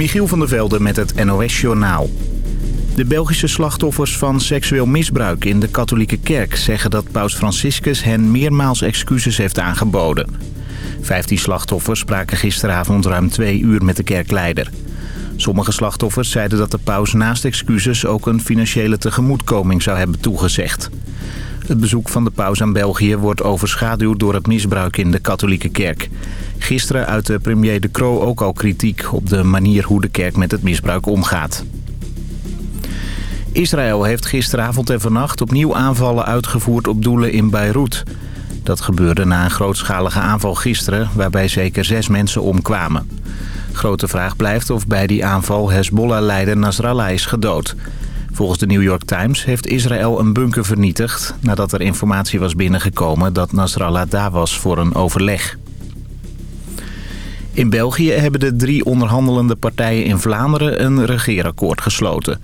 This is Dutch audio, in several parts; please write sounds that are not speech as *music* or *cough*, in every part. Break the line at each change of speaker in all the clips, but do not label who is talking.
Michiel van der Velde met het NOS-journaal. De Belgische slachtoffers van seksueel misbruik in de katholieke kerk... zeggen dat paus Franciscus hen meermaals excuses heeft aangeboden. Vijftien slachtoffers spraken gisteravond ruim twee uur met de kerkleider. Sommige slachtoffers zeiden dat de paus naast excuses... ook een financiële tegemoetkoming zou hebben toegezegd. Het bezoek van de paus aan België wordt overschaduwd door het misbruik in de katholieke kerk. Gisteren uitte premier De Croo ook al kritiek op de manier hoe de kerk met het misbruik omgaat. Israël heeft gisteravond en vannacht opnieuw aanvallen uitgevoerd op doelen in Beirut. Dat gebeurde na een grootschalige aanval gisteren waarbij zeker zes mensen omkwamen. Grote vraag blijft of bij die aanval Hezbollah-leider Nasrallah is gedood. Volgens de New York Times heeft Israël een bunker vernietigd... nadat er informatie was binnengekomen dat Nasrallah daar was voor een overleg. In België hebben de drie onderhandelende partijen in Vlaanderen een regeerakkoord gesloten.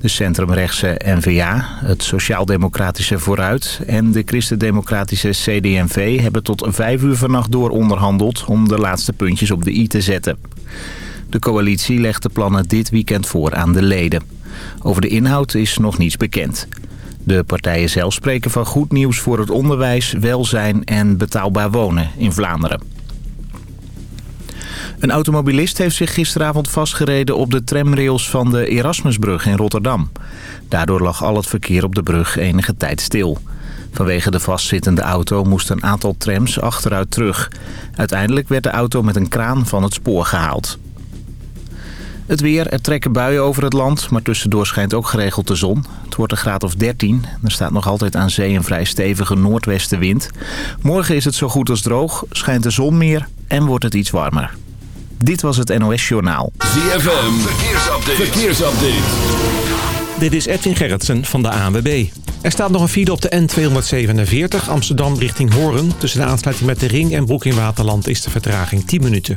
De centrumrechtse N-VA, het Sociaal-Democratische Vooruit en de Christen-Democratische CD&V hebben tot vijf uur vannacht door onderhandeld om de laatste puntjes op de i te zetten. De coalitie legt de plannen dit weekend voor aan de leden. Over de inhoud is nog niets bekend. De partijen zelf spreken van goed nieuws voor het onderwijs, welzijn en betaalbaar wonen in Vlaanderen. Een automobilist heeft zich gisteravond vastgereden op de tramrails van de Erasmusbrug in Rotterdam. Daardoor lag al het verkeer op de brug enige tijd stil. Vanwege de vastzittende auto moest een aantal trams achteruit terug. Uiteindelijk werd de auto met een kraan van het spoor gehaald. Het weer, er trekken buien over het land, maar tussendoor schijnt ook geregeld de zon. Het wordt een graad of 13. Er staat nog altijd aan zee een vrij stevige noordwestenwind. Morgen is het zo goed als droog, schijnt de zon meer en wordt het iets warmer. Dit was het NOS Journaal.
ZFM, verkeersupdate. verkeersupdate.
Dit is Edwin Gerritsen van de ANWB. Er staat nog een file op de N247 Amsterdam richting Horen. Tussen de aansluiting met de Ring en Broek in Waterland is de vertraging 10 minuten.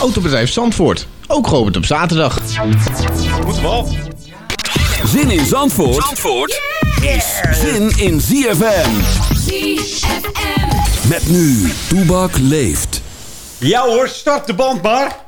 Autobedrijf Zandvoort, ook geopend op zaterdag.
Moeten we af. Zin in Zandvoort, Zandvoort is zin in ZFM.
ZFM.
Met nu, Toebak leeft.
Ja hoor, start de band maar.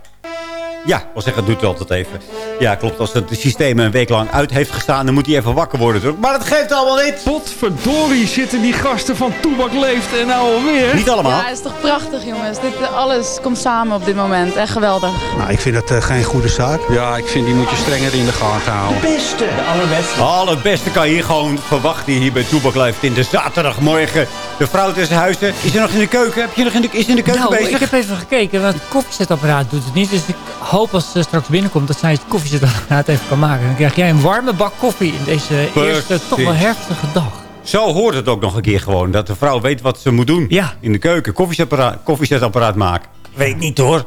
Ja, ik wil zeggen, doet het altijd even. Ja, klopt. Als het systeem een week lang uit heeft gestaan... dan moet hij even wakker worden. Maar dat geeft allemaal niet.
Potverdorie zitten die gasten van Toebak Leeft en nou alweer.
Niet allemaal.
Ja, het is toch prachtig jongens. Dit, alles komt samen op dit moment. Echt geweldig.
Nou, ik vind dat uh, geen goede zaak.
Ja, ik vind die moet je strenger in de gaten houden.
De beste, de allerbeste. Allerbeste kan je hier gewoon verwachten hier bij Toebak Leeft in de zaterdagmorgen. De vrouw tussen huizen. Is er nog in de keuken? Heb je nog in de, is in de keuken
nou,
bezig?
ik heb even gekeken, want het koffiezetapparaat doet het niet. Dus ik hoop als ze straks binnenkomt dat zij het koffiezetapparaat even kan maken. Dan krijg jij een warme bak koffie in deze eerste toch wel herfstige dag.
Zo hoort het ook nog een keer gewoon. Dat de vrouw weet wat ze moet doen.
Ja.
In de keuken. Koffiezetapparaat, koffiezetapparaat maken. Weet niet hoor.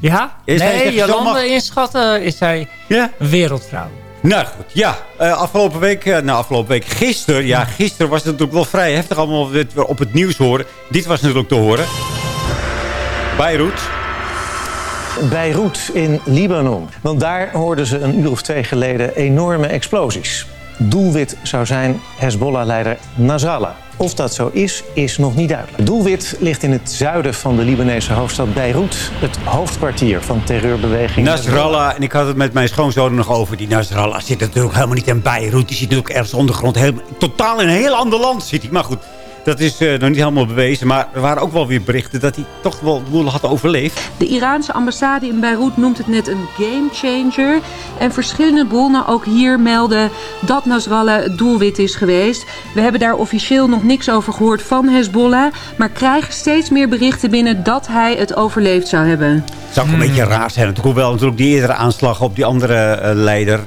Ja?
Is
nee, Jolande
mag-
inschatten is zij
Ja?
een wereldvrouw.
Nou goed, ja. Eh, afgelopen week, eh, nou afgelopen week, gisteren. Ja, gisteren was het natuurlijk wel vrij heftig allemaal dit we op het nieuws horen. Dit was natuurlijk te horen. Beirut.
Beirut in Libanon. Want daar hoorden ze een uur of twee geleden enorme explosies. Doelwit zou zijn Hezbollah-leider Nasrallah. Of dat zo is, is nog niet duidelijk. Doelwit ligt in het zuiden van de Libanese hoofdstad Beirut. Het hoofdkwartier van terreurbeweging
Nasrallah, en ik had het met mijn schoonzoon nog over. Die Nasrallah zit natuurlijk helemaal niet in Beirut. Die zit natuurlijk ergens ondergrond. Heel, totaal in een heel ander land zit hij. Maar goed, dat is eh, nog niet helemaal bewezen. Maar er waren ook wel weer berichten dat hij toch wel de boel had overleefd.
De Iraanse ambassade in Beirut noemt het net een gamechanger. En verschillende bronnen ook hier melden dat Nasrallah het doelwit is geweest. We hebben daar officieel nog niks over gehoord van Hezbollah. Maar krijgen steeds meer berichten binnen dat hij het overleefd zou hebben.
Het zou ook een beetje raar zijn. natuurlijk. Hoewel natuurlijk die eerdere aanslag op die andere eh, leider...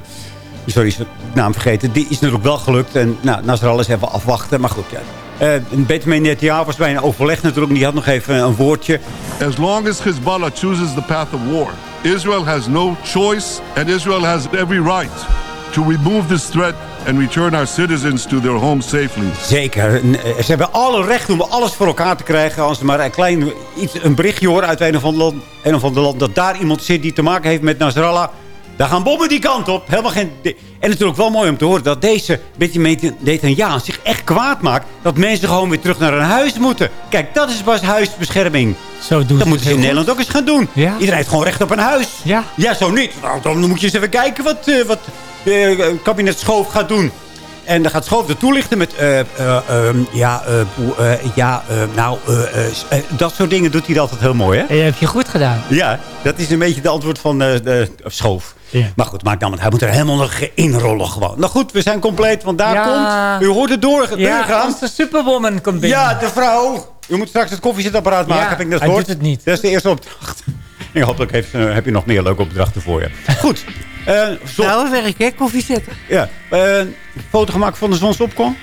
Sorry, naam vergeten. Die is natuurlijk wel gelukt. En nou, Nasrallah is even afwachten. Maar goed, ja, Uh, Benjamin Netanyahu was bij een overleg natuurlijk. Die had nog even een woordje.
As long as Hezbollah chooses the path of war, Israel has no choice and Israel has every right to remove this threat and return our citizens to their homes safely.
Zeker. Ze hebben alle recht om alles voor elkaar te krijgen. Als ze maar een klein iets, een berichtje horen uit een of ander land, een of ander land dat daar iemand zit die te maken heeft met Nasrallah daar gaan bommen die kant op. Helemaal geen... En natuurlijk wel mooi om te horen dat deze ja zich echt kwaad maakt. Dat mensen gewoon weer terug naar hun huis moeten. Kijk, dat is pas huisbescherming.
Zo doen
dat moeten ze in Nederland ook eens gaan doen.
Ja?
Iedereen heeft gewoon recht op een huis.
Ja.
Ja, zo niet. Nou, dan moet je eens even kijken wat, uh, wat uh, kabinet Schoof gaat doen. En dan gaat Schoof er toelichten met... Uh, ja, ja nou, dat soort dingen doet hij altijd heel mooi, hè?
Dat heb je goed gedaan.
Ja, dat is een beetje de antwoord van de Schoof. Ja. Maar goed, maakt dan, hij moet er helemaal nog inrollen gewoon. Nou goed, we zijn compleet, want daar komt... U hoort het door,
ja, de superwoman komt binnen.
Ja, de vrouw. U moet straks het koffiezetapparaat maken, heb ik net gehoord.
doet het niet.
Dat is de eerste opdracht. En hopelijk heeft, heb je nog meer leuke opdrachten voor je. Goed.
Uh, nou, werk, hè? Koffie zetten.
Ja. Uh, foto gemaakt van de zonsopkom?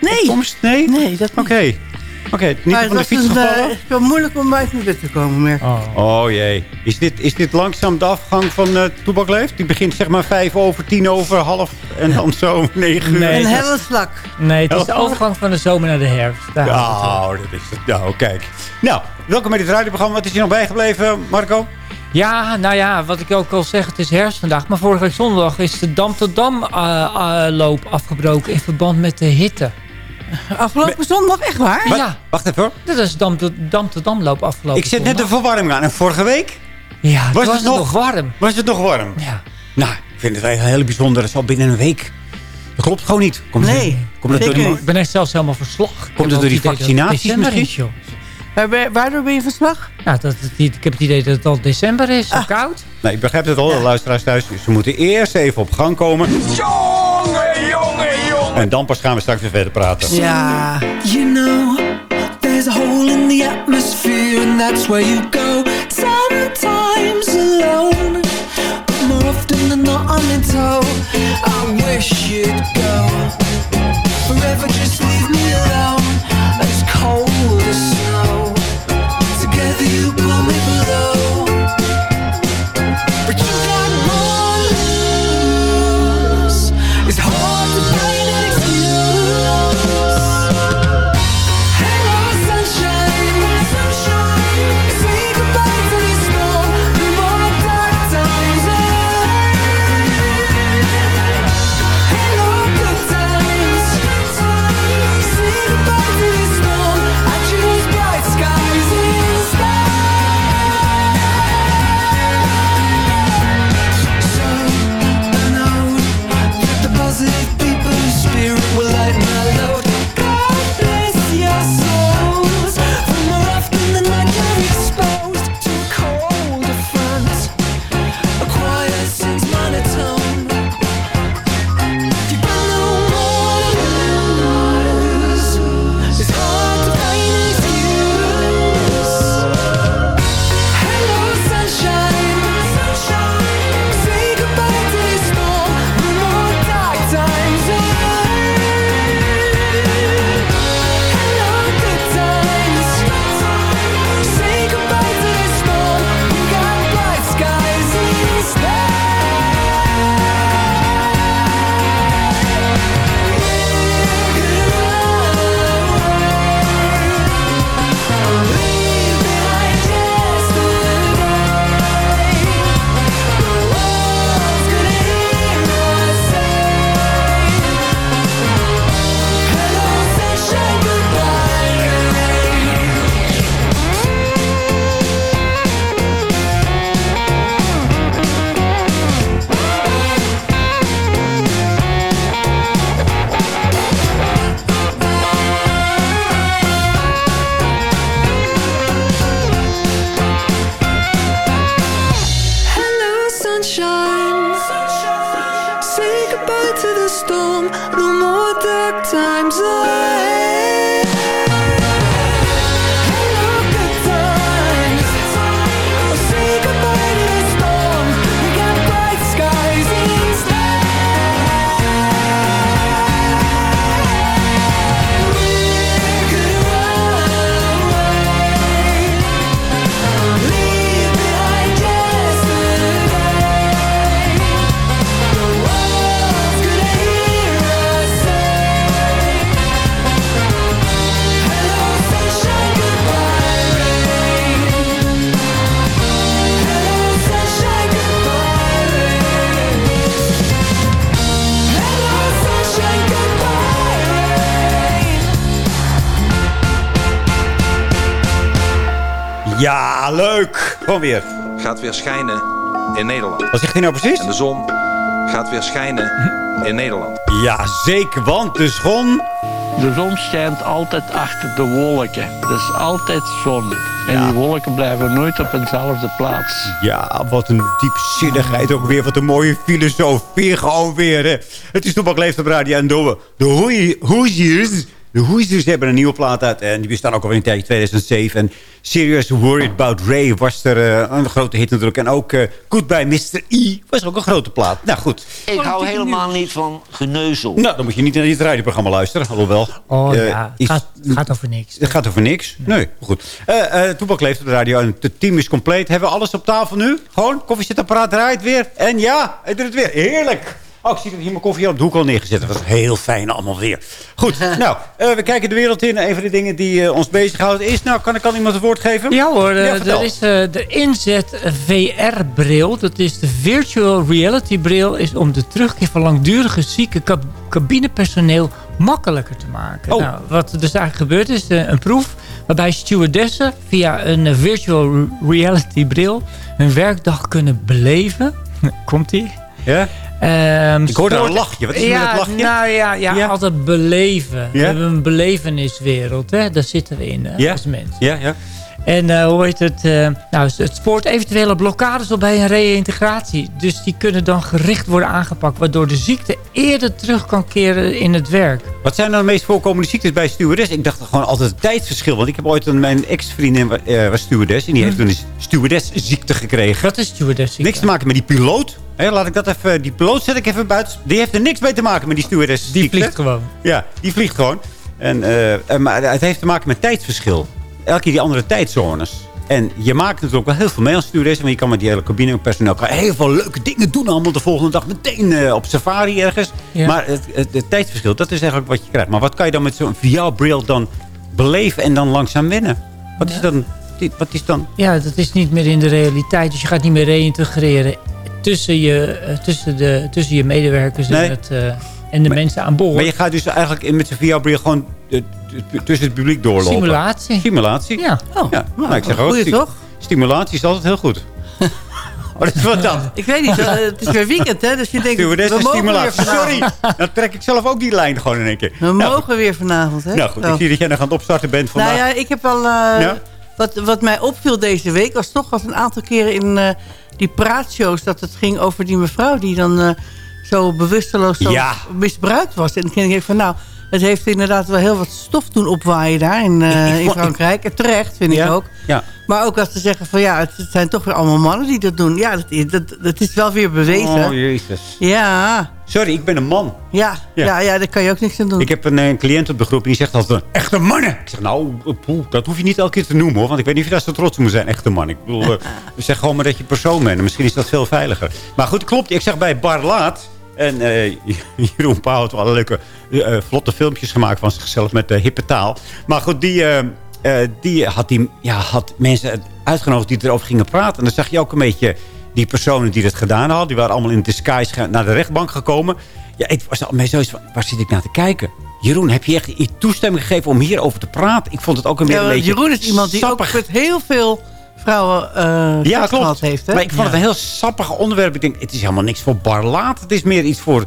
Nee.
Komst? Nee?
Nee, dat
Oké. Okay. Oké, okay, niet van de fiets een, gevallen? Het
is wel moeilijk om buiten bed te komen, merk
oh. oh. jee. Is dit, is dit langzaam de afgang van uh, Toebak Leeft? Die begint zeg maar vijf over, tien over, half en dan zo negen uur.
Nee, een hele vlak.
Nee, het is de overgang van de zomer naar de herfst.
Daar oh, dat is het. Nou, kijk. Nou, welkom bij dit radioprogramma. Wat is hier nog bijgebleven, Marco?
Ja, nou ja, wat ik ook al zeg, het is herfst vandaag. Maar vorige week zondag is de Dam tot Dam uh, uh, loop afgebroken in verband met de hitte.
Afgelopen zondag, echt waar?
Wat?
Ja.
Wacht even hoor.
Dat is Dam tot Dam, Dam loop afgelopen
Ik zit net de verwarming aan. En vorige week?
Ja, was, het, nog, warm.
Was het nog warm?
Ja.
Nou, ik vind het wel heel bijzonder. Dat is al binnen een week. Dat klopt gewoon niet. Komt
nee.
Het, komt het door die,
ik ben echt zelfs helemaal verslag.
Komt het door die vaccinaties misschien?
Waar, waardoor ben je verslag?
Ja, dat, ik heb het idee dat het al december is. Zo ah. koud.
Nee, ik begrijp het al. De luisteraars thuis. Ze moeten eerst even op gang komen. Jongen. En dan pas gaan we straks weer verder praten.
Ja. You know, there's a hole in the atmosphere. And that's where you go. Sometimes alone. But more often than not, I'm in tow. I wish you'd go. Forever just leave me alone.
Leuk. Gewoon weer.
gaat weer schijnen in Nederland.
Wat zegt hij nou precies?
En de zon gaat weer schijnen in Nederland.
Ja, zeker, want de zon...
De zon schijnt altijd achter de wolken. Dus altijd zon. En die wolken blijven nooit op dezelfde plaats.
Ja, wat een diepzinnigheid ook weer. Wat een mooie filosofie gewoon weer. Hè. Het is Toepak Leeft op Radio en de, de Hoesiers. De Hoesiers hebben een nieuwe plaat uit. En die bestaan ook al in 2007. En Serious Worried About Ray was er eh, een grote hit natuurlijk. En ook eh Goodbye Mr. E was ook een grote plaat. Nou goed.
Ik hou helemaal niet van geneuzel.
Nou, dan moet je niet naar dit radioprogramma luisteren. Alhoewel.
Oh
eh,
ja, het gaat, het gaat over niks.
het gaat over niks. Nee, goed. Eh eh Toepak leeft op de radio en het team is compleet. Hebben we alles op tafel nu? Gewoon, koffiezetapparaat draait weer. En ja, hij doet het weer. Heerlijk. Oh, ik zie dat hier mijn koffie op de hoek al neergezet. Dat was heel fijn allemaal weer. Goed, *laughs* nou, eh, we kijken de wereld in. Een van de dingen die eh, ons bezighoudt is... Nou, kan ik al iemand het woord geven?
Ja hoor, eh, er is de inzet VR-bril. Dat is de virtual reality bril. Is om de terugkeer van langdurige zieke cab- cabinepersoneel makkelijker te maken.
Oh.
Nou, wat er dus eigenlijk gebeurt is een proef waarbij stewardessen via een virtual reality bril hun werkdag kunnen beleven. *laughs* Komt ie?
Ja?
Ehm,
Ik hoorde
sport-
een lachje. Wat is met
ja,
dat lachje?
Nou ja, ja,
Ja.
altijd beleven. We hebben een beleveniswereld. Hè? Daar zitten we in als mens.
Ja, ja.
En eh, hoe heet het? eh, nou, het spoort eventuele blokkades op bij een reïntegratie. Dus die kunnen dan gericht worden aangepakt... waardoor de ziekte eerder terug kan keren in het werk.
Wat zijn nou de meest voorkomende ziektes bij stewardess? Ik dacht gewoon altijd het tijdsverschil. Want ik heb ooit een, mijn ex-vriendin eh, was stewardess. En die heeft toen een stewardess-ziekte gekregen.
Wat is stewardess
Niks te maken met die piloot. Hè, laat ik dat even, die piloot zet ik even buiten. Die heeft er niks mee te maken met die stewardess
Die vliegt gewoon.
Ja, die vliegt gewoon. En, eh, eh, maar het heeft te maken met tijdsverschil. Elke keer die andere tijdzones. En je maakt natuurlijk wel heel veel mee als stewardess. Want je kan met die hele cabinepersoneel kan heel veel leuke dingen doen. Allemaal de volgende dag meteen eh, op safari ergens.
Ja.
Maar het, het, het tijdsverschil, dat is eigenlijk wat je krijgt. Maar wat kan je dan met zo'n VR-bril dan beleven en dan langzaam winnen? Wat is dan... Wat is dan...
Ja, dat is niet meer in de realiteit. Dus je gaat niet meer reïntegreren tussen je, eh, tussen de, tussen je medewerkers
Nee.
en, het, eh, en de mensen aan boord.
Maar je gaat dus eigenlijk in- met zo'n VR-bril gewoon tussen het publiek doorlopen.
Simulatie.
Simulatie?
Ja.
Oh, ja. Nou, ik zeg ook,
goeie toch?
Stimulatie is altijd heel goed. *laughs* Wat is wat dan?
Ik weet niet, eh, het is weer weekend, hè? Dus je denkt, we
en
mogen weer
stimulatie.
vanavond.
Sorry, dan trek ik zelf ook die lijn gewoon in één keer.
We mogen weer vanavond, hè?
Nou goed, ik
Zo.
zie dat jij nog aan het opstarten bent vandaag.
Nou ja, ik heb wel... eh,
Ja?
Wat, wat mij opviel deze week was toch was een aantal keren in eh, die praatshows... dat het ging over die mevrouw die dan eh, zo bewusteloos zo
Ja.
misbruikt was. En dan denk ik van nou, het heeft inderdaad wel heel wat stof doen opwaaien daar in, eh,
Ik- ik
in
vond-
Frankrijk. En terecht, vind ik ook.
Ja.
Maar ook als ze zeggen van ja, het zijn toch weer allemaal mannen die dat doen. Ja, dat, is- dat, dat is wel weer bewezen.
Oh, jezus.
Ja,
Sorry, ik ben een man.
ja,
Ja.
ja. Ja, daar kan je ook niks aan doen.
Ik heb een, eh, cliënt op de groep en die zegt altijd... Echte mannen! Ik zeg, nou, poeh, dat hoef je niet elke keer te noemen, hoor. Want ik weet niet of je daar zo trots op moet zijn. Echte man. Ik bedoel, eh, *laughs* zeg gewoon maar dat je persoon bent. En misschien is dat veel veiliger. Maar goed, klopt. Ik zeg bij Bar Laat... En eh, *laughs* Jeroen Pauw had wel leuke, eh, vlotte filmpjes gemaakt van zichzelf met de hippe taal. Maar goed, die, eh, eh, die, had, die ja, had mensen uitgenodigd die erover gingen praten. En dan zag je ook een beetje die personen die dat gedaan hadden. Die waren allemaal in disguise naar de rechtbank gekomen. Ja, ik was al mee zoiets van, waar zit ik naar te kijken? Jeroen, heb je echt je toestemming gegeven om hierover te praten? Ik vond het ook een,
Ja,
beetje- een beetje
Jeroen is iemand die
sappig.
ook met heel veel vrouwen eh
Ja, klopt.
gehad heeft. Hè?
Maar ik vond het een heel sappig onderwerp. Ik denk, het is helemaal niks voor barlaat. Het is meer iets voor...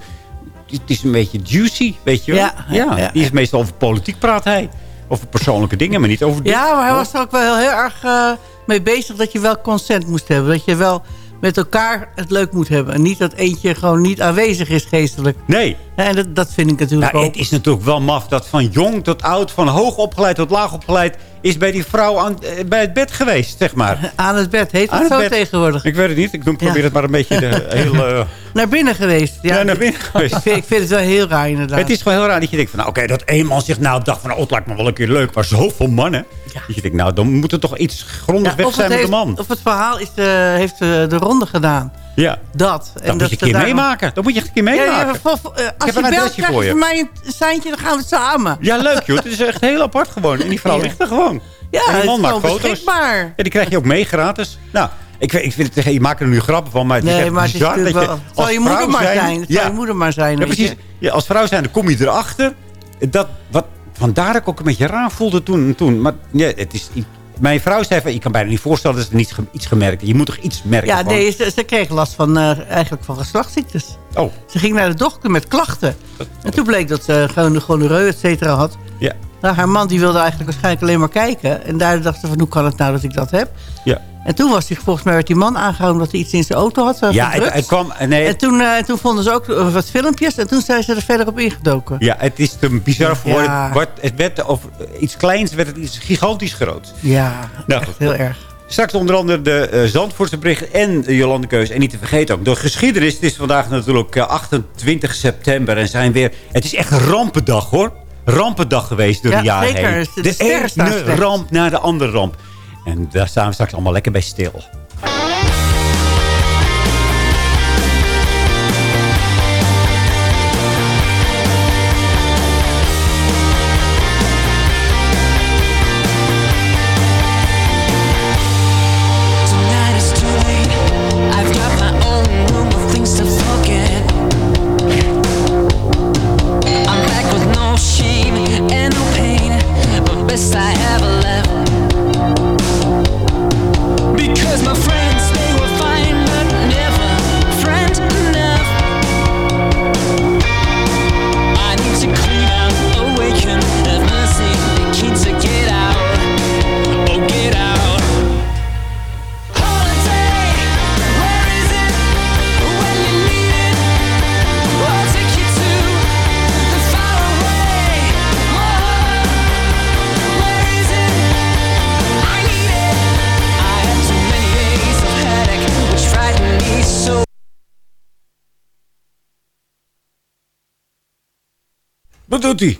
Het is een beetje juicy, weet je wel?
Ja, ja, ja.
Die is meestal over politiek praat hij. Over persoonlijke dingen, maar niet over... dit.
Ja, maar hij was er ook wel heel, heel erg eh, mee bezig dat je wel consent moest hebben. Dat je wel met elkaar het leuk moet hebben. En niet dat eentje gewoon niet aanwezig is geestelijk.
Nee.
En dat, dat vind ik natuurlijk
Nou,
ook.
het is natuurlijk wel maf dat van jong tot oud, van hoog opgeleid tot laag opgeleid, is bij die vrouw aan, eh, bij het bed geweest, zeg maar.
Aan het bed, heet het zo
bed.
tegenwoordig?
Ik weet het niet. Ik probeer
Ja.
het maar een beetje de *laughs* hele...
Naar binnen geweest. Ja,
Ja, naar binnen *laughs* geweest.
Ik vind, ik vind het wel heel raar inderdaad.
Het is gewoon heel raar dat je denkt van, nou, oké, dat één man zegt, nou, dacht van, nou, het lijkt me wel een keer leuk, maar zoveel mannen. Dat je denkt, nou, dan moet er toch iets grondig weg zijn met de man.
of het verhaal is, eh, heeft eh, de ronde gedaan.
Ja.
Dat.
Dat moet je een keer meemaken. Dat moet je echt een keer meemaken.
Ja, ja, eh, als je
een
belt, krijg
voor
je van mij een seintje, dan gaan we samen.
Ja, leuk joh. Het is echt heel apart gewoon. En die vrouw ligt er gewoon.
Ja,
en
het
die
is
man maakt foto's.
beschikbaar.
Ja, die krijg je ook mee gratis. Nou, ik, vind- ik vind het, je maakt er nu grappen van, maar het is
Nee,
echt
maar het is
bizar dat
natuurlijk
je
wel... Zal je moeder maar
zijn-
zijn. Het
Ja.
zal je moeder maar zijn,
Ja, precies. Ja, als vrouw zijn, dan kom je erachter. Dat, wat, vandaar dat ik ook een beetje raar voelde toen. toen. Maar ja, het is, mijn vrouw zei van... je kan bijna niet voorstellen dat ze niet iets gemerkt Je moet toch iets merken?
Ja, nee, ze, ze kreeg last van, eh, eigenlijk van geslachtsziektes.
Oh.
Ze ging naar de dokter met klachten. En toen bleek dat ze gewoon gonoreu, et cetera, had.
Ja.
Nou, haar man die wilde eigenlijk waarschijnlijk alleen maar kijken. En daar dacht ze van, hoe kan het nou dat ik dat heb?
Ja.
En toen was hij, volgens mij werd die man aangehouden... omdat hij iets in zijn auto had. zo
Ja, het, kwam... Nee,
En toen, eh, toen vonden ze ook eh, wat filmpjes. En toen zijn ze er verder op ingedoken.
Ja, het is te bizar voor.
Ja.
Het, werd over iets kleins werd het iets gigantisch groot.
Ja,
Nou, goed.
heel erg.
Straks onder andere de eh, Zandvoortse bericht en de Jolande Keus. En niet te vergeten ook de geschiedenis. Het is vandaag natuurlijk eh, 28 september. En zijn weer... Het is echt een rampendag hoor. Rampendag geweest door
Ja,
de jaren
zeker.
heen.
De- de
ene ramp na de andere ramp. En daar staan we straks allemaal lekker bij stil.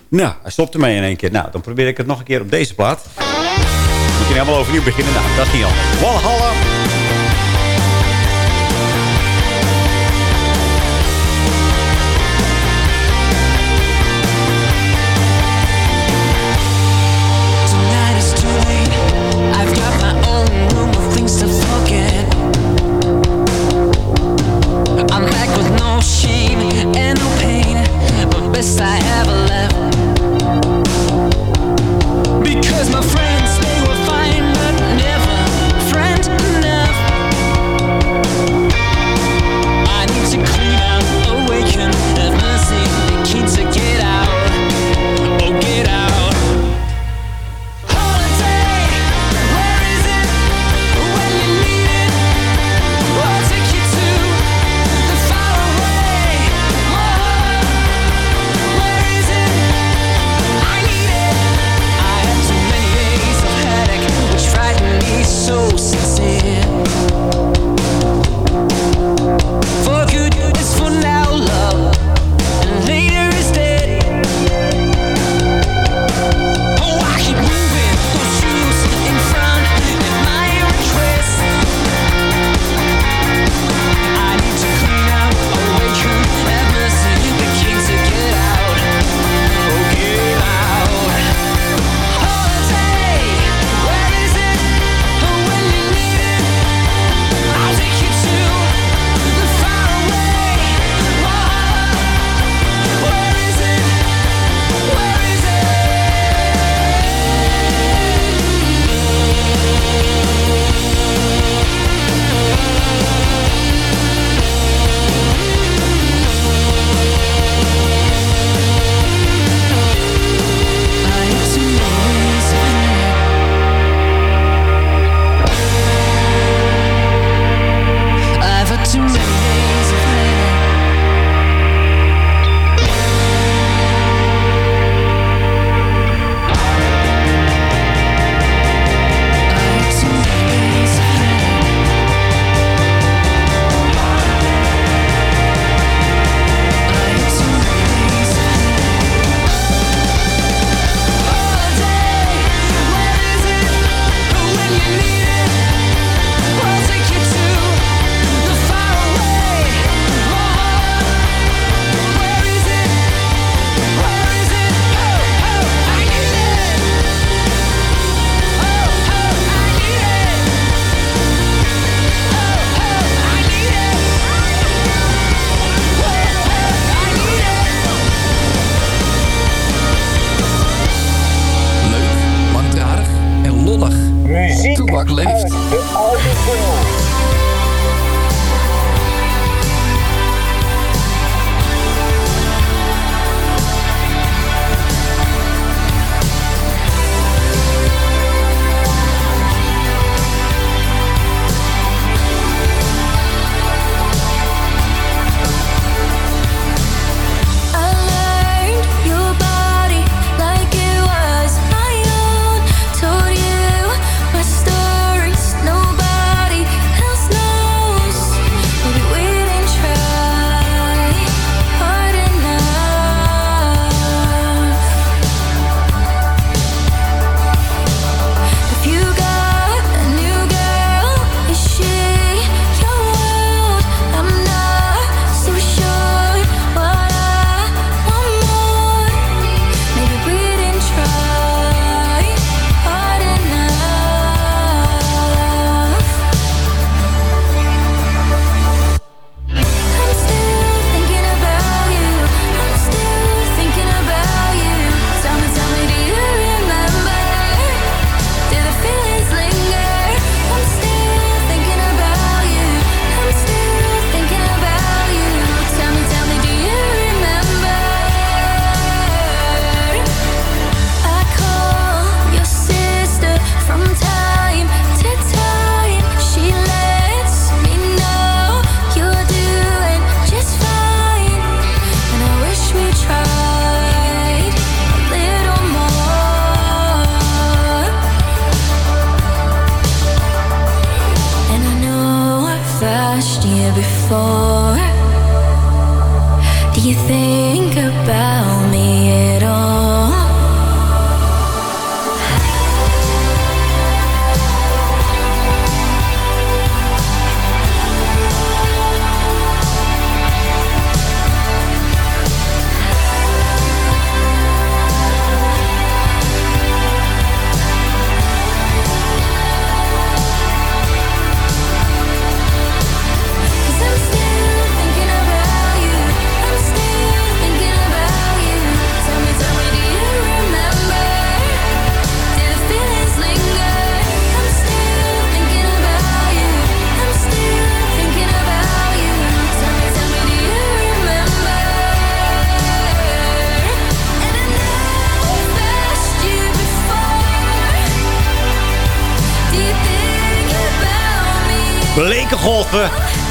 Nou, hij stopt ermee in één keer. Nou, dan probeer ik het nog een keer op deze plaat. Moet je helemaal overnieuw beginnen? Nou, dat is niet anders. Walhalla.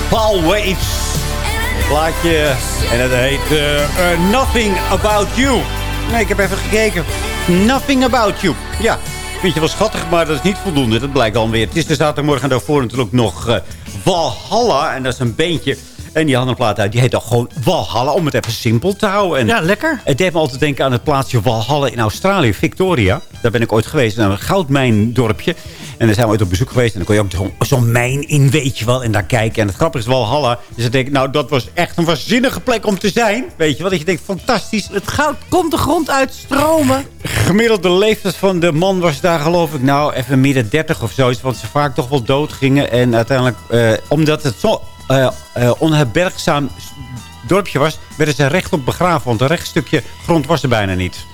Paul Waves. Plaatje. En het heet eh, eh, Nothing About You. Nee, ik heb even gekeken. Nothing About You. Ja, vind je wel schattig, maar dat is niet voldoende. Dat blijkt alweer. Het is de zaterdagmorgen en daarvoor natuurlijk nog eh, Valhalla. En dat is een beentje. En die had een plaat uit. Die heet dan gewoon Valhalla. Om het even simpel te houden. En
Ja, lekker.
Het deed me altijd denken aan het plaatsje Valhalla in Australië. Victoria. Daar ben ik ooit geweest. Naar een goudmijndorpje. En daar zijn we ooit op bezoek geweest. En dan kon je ook zo'n zo'n mijn in, weet je wel. En daar kijken. En het grappige is Valhalla. Dus ik denk, nou, dat was echt een waanzinnige plek om te zijn. Weet je wel. Dat je denkt, fantastisch.
Het goud komt de grond uit stromen.
Gemiddelde leeftijd van de man was daar geloof ik nou even midden 30 of zoiets. Want ze vaak toch wel dood gingen. En uiteindelijk, eh, omdat het zo eh, onherbergzaam dorpje was... werden ze rechtop begraven. Want een rechtstukje grond was er bijna niet.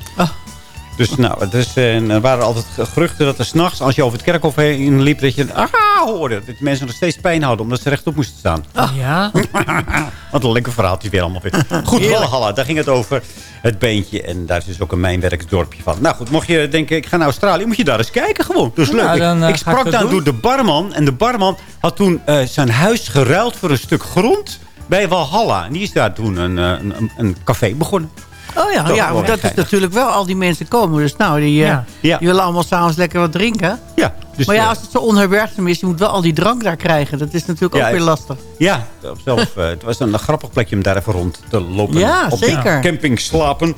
Dus nou, het is, eh, en er waren altijd geruchten dat er s'nachts, als je over het kerkhof heen liep, dat je ah hoorde. Dat mensen nog steeds pijn hadden omdat ze rechtop moesten staan.
Ja. *laughs*
Wat een lekker verhaaltje weer allemaal weer. Goed. Walhalla, daar ging het over. Het beentje. En daar is dus ook een mijnwerksdorpje van. Nou goed, mocht je denken, ik ga naar Australië, moet je daar eens kijken gewoon. Dus
Nou,
leuk.
dan, eh,
ik sprak daar door de barman. En de barman had toen eh, zijn huis geruild voor een stuk grond bij Walhalla. En die is daar toen een, een, een, een café begonnen.
Oh ja, ja want dat is natuurlijk wel, al die mensen komen. Dus nou, die, eh, die willen allemaal s'avonds lekker wat drinken.
Ja, dus,
maar ja, als het zo onherbergzaam is, je moet wel al die drank daar krijgen. Dat is natuurlijk
Ja,
ook weer lastig.
Ja, zelf, eh, het was een, grappig plekje om daar even rond te lopen.
Ja,
op
zeker.
camping slapen.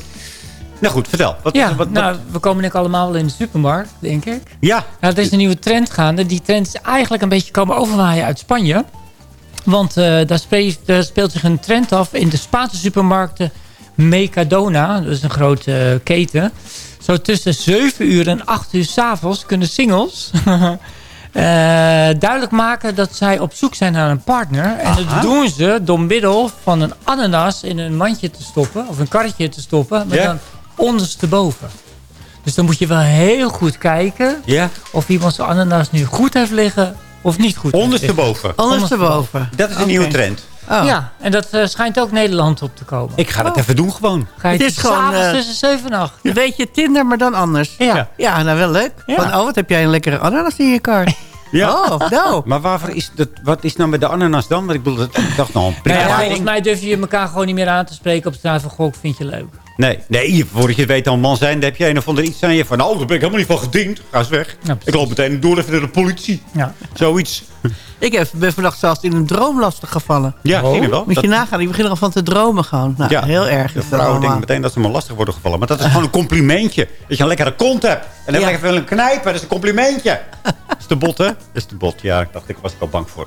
Nou goed, vertel. Wat,
Ja,
wat, wat-
nou, we komen ik allemaal wel in de supermarkt, denk ik.
ja.
Nou, er is een nieuwe trend gaande. Die trend is eigenlijk een beetje komen overwaaien uit Spanje. Want eh, daar, speelt, daar speelt zich een trend af in de Spaanse supermarkten Mercadona. Dat is een grote eh, keten. Zo tussen 7 uur en 8 uur s'avonds kunnen singles... *laughs* eh, duidelijk maken dat zij op zoek zijn naar een partner. En dat doen ze door middel van een ananas in een mandje te stoppen. Of een karretje te stoppen. Maar dan ondersteboven. Dus dan moet je wel heel goed kijken
Ja.
of iemand zijn ananas nu goed heeft liggen of niet goed
Ondersteboven.
Ondersteboven.
Dat is een nieuwe trend.
Oh.
Ja, en dat eh, schijnt ook Nederland op te komen.
Ik ga dat even doen gewoon.
Ga je
Het is gewoon,
s'avonds
eh,
tussen 7 en 8.
Een beetje Tinder, maar dan anders.
Ja.
Ja, nou wel leuk.
Ja.
Van, oh, wat heb jij een lekkere ananas in je kar. Oh, nou. *laughs*
Maar waarvoor is dat, wat is nou met de ananas dan? Want ik, bedoel, dat, ik dacht nou, een prima
ja, volgens mij durf je elkaar gewoon niet meer aan te spreken op de straat van... Goh, ik vind je leuk.
Nee, nee, voordat je het weet al man zijn, dan heb je een of ander iets aan je van... nou, daar ben ik helemaal niet van gediend. Ga eens weg.
Ja,
ik loop meteen door even naar de politie.
Ja.
Zoiets.
Ik heb, ben vannacht zelfs in een droom lastig gevallen.
Ja,
Oh.
zie je wel.
Moet je
Dat-
nagaan, ik begin er al van te dromen gewoon. Nou,
Ja.
heel erg.
De vrouwen denken meteen dat ze maar lastig worden gevallen. Maar dat is gewoon een complimentje. Dat je een lekkere kont hebt. En dan
Ja.
lekker willen knijpen. Dat is een complimentje. Dat is te bot, hè? Dat is te bot. Ja, ik dacht, ik was ik al bang voor.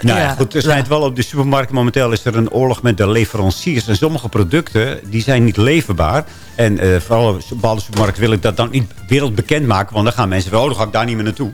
Nou ja, goed. Er schijnt wel op de supermarkt momenteel is er een oorlog met de leveranciers. En sommige producten, die zijn niet leverbaar. En eh, vooral bepaalde supermarkten wil ik dat dan niet wereldbekend maken. Want dan gaan mensen wel, oh, dan ga ik daar niet meer naartoe.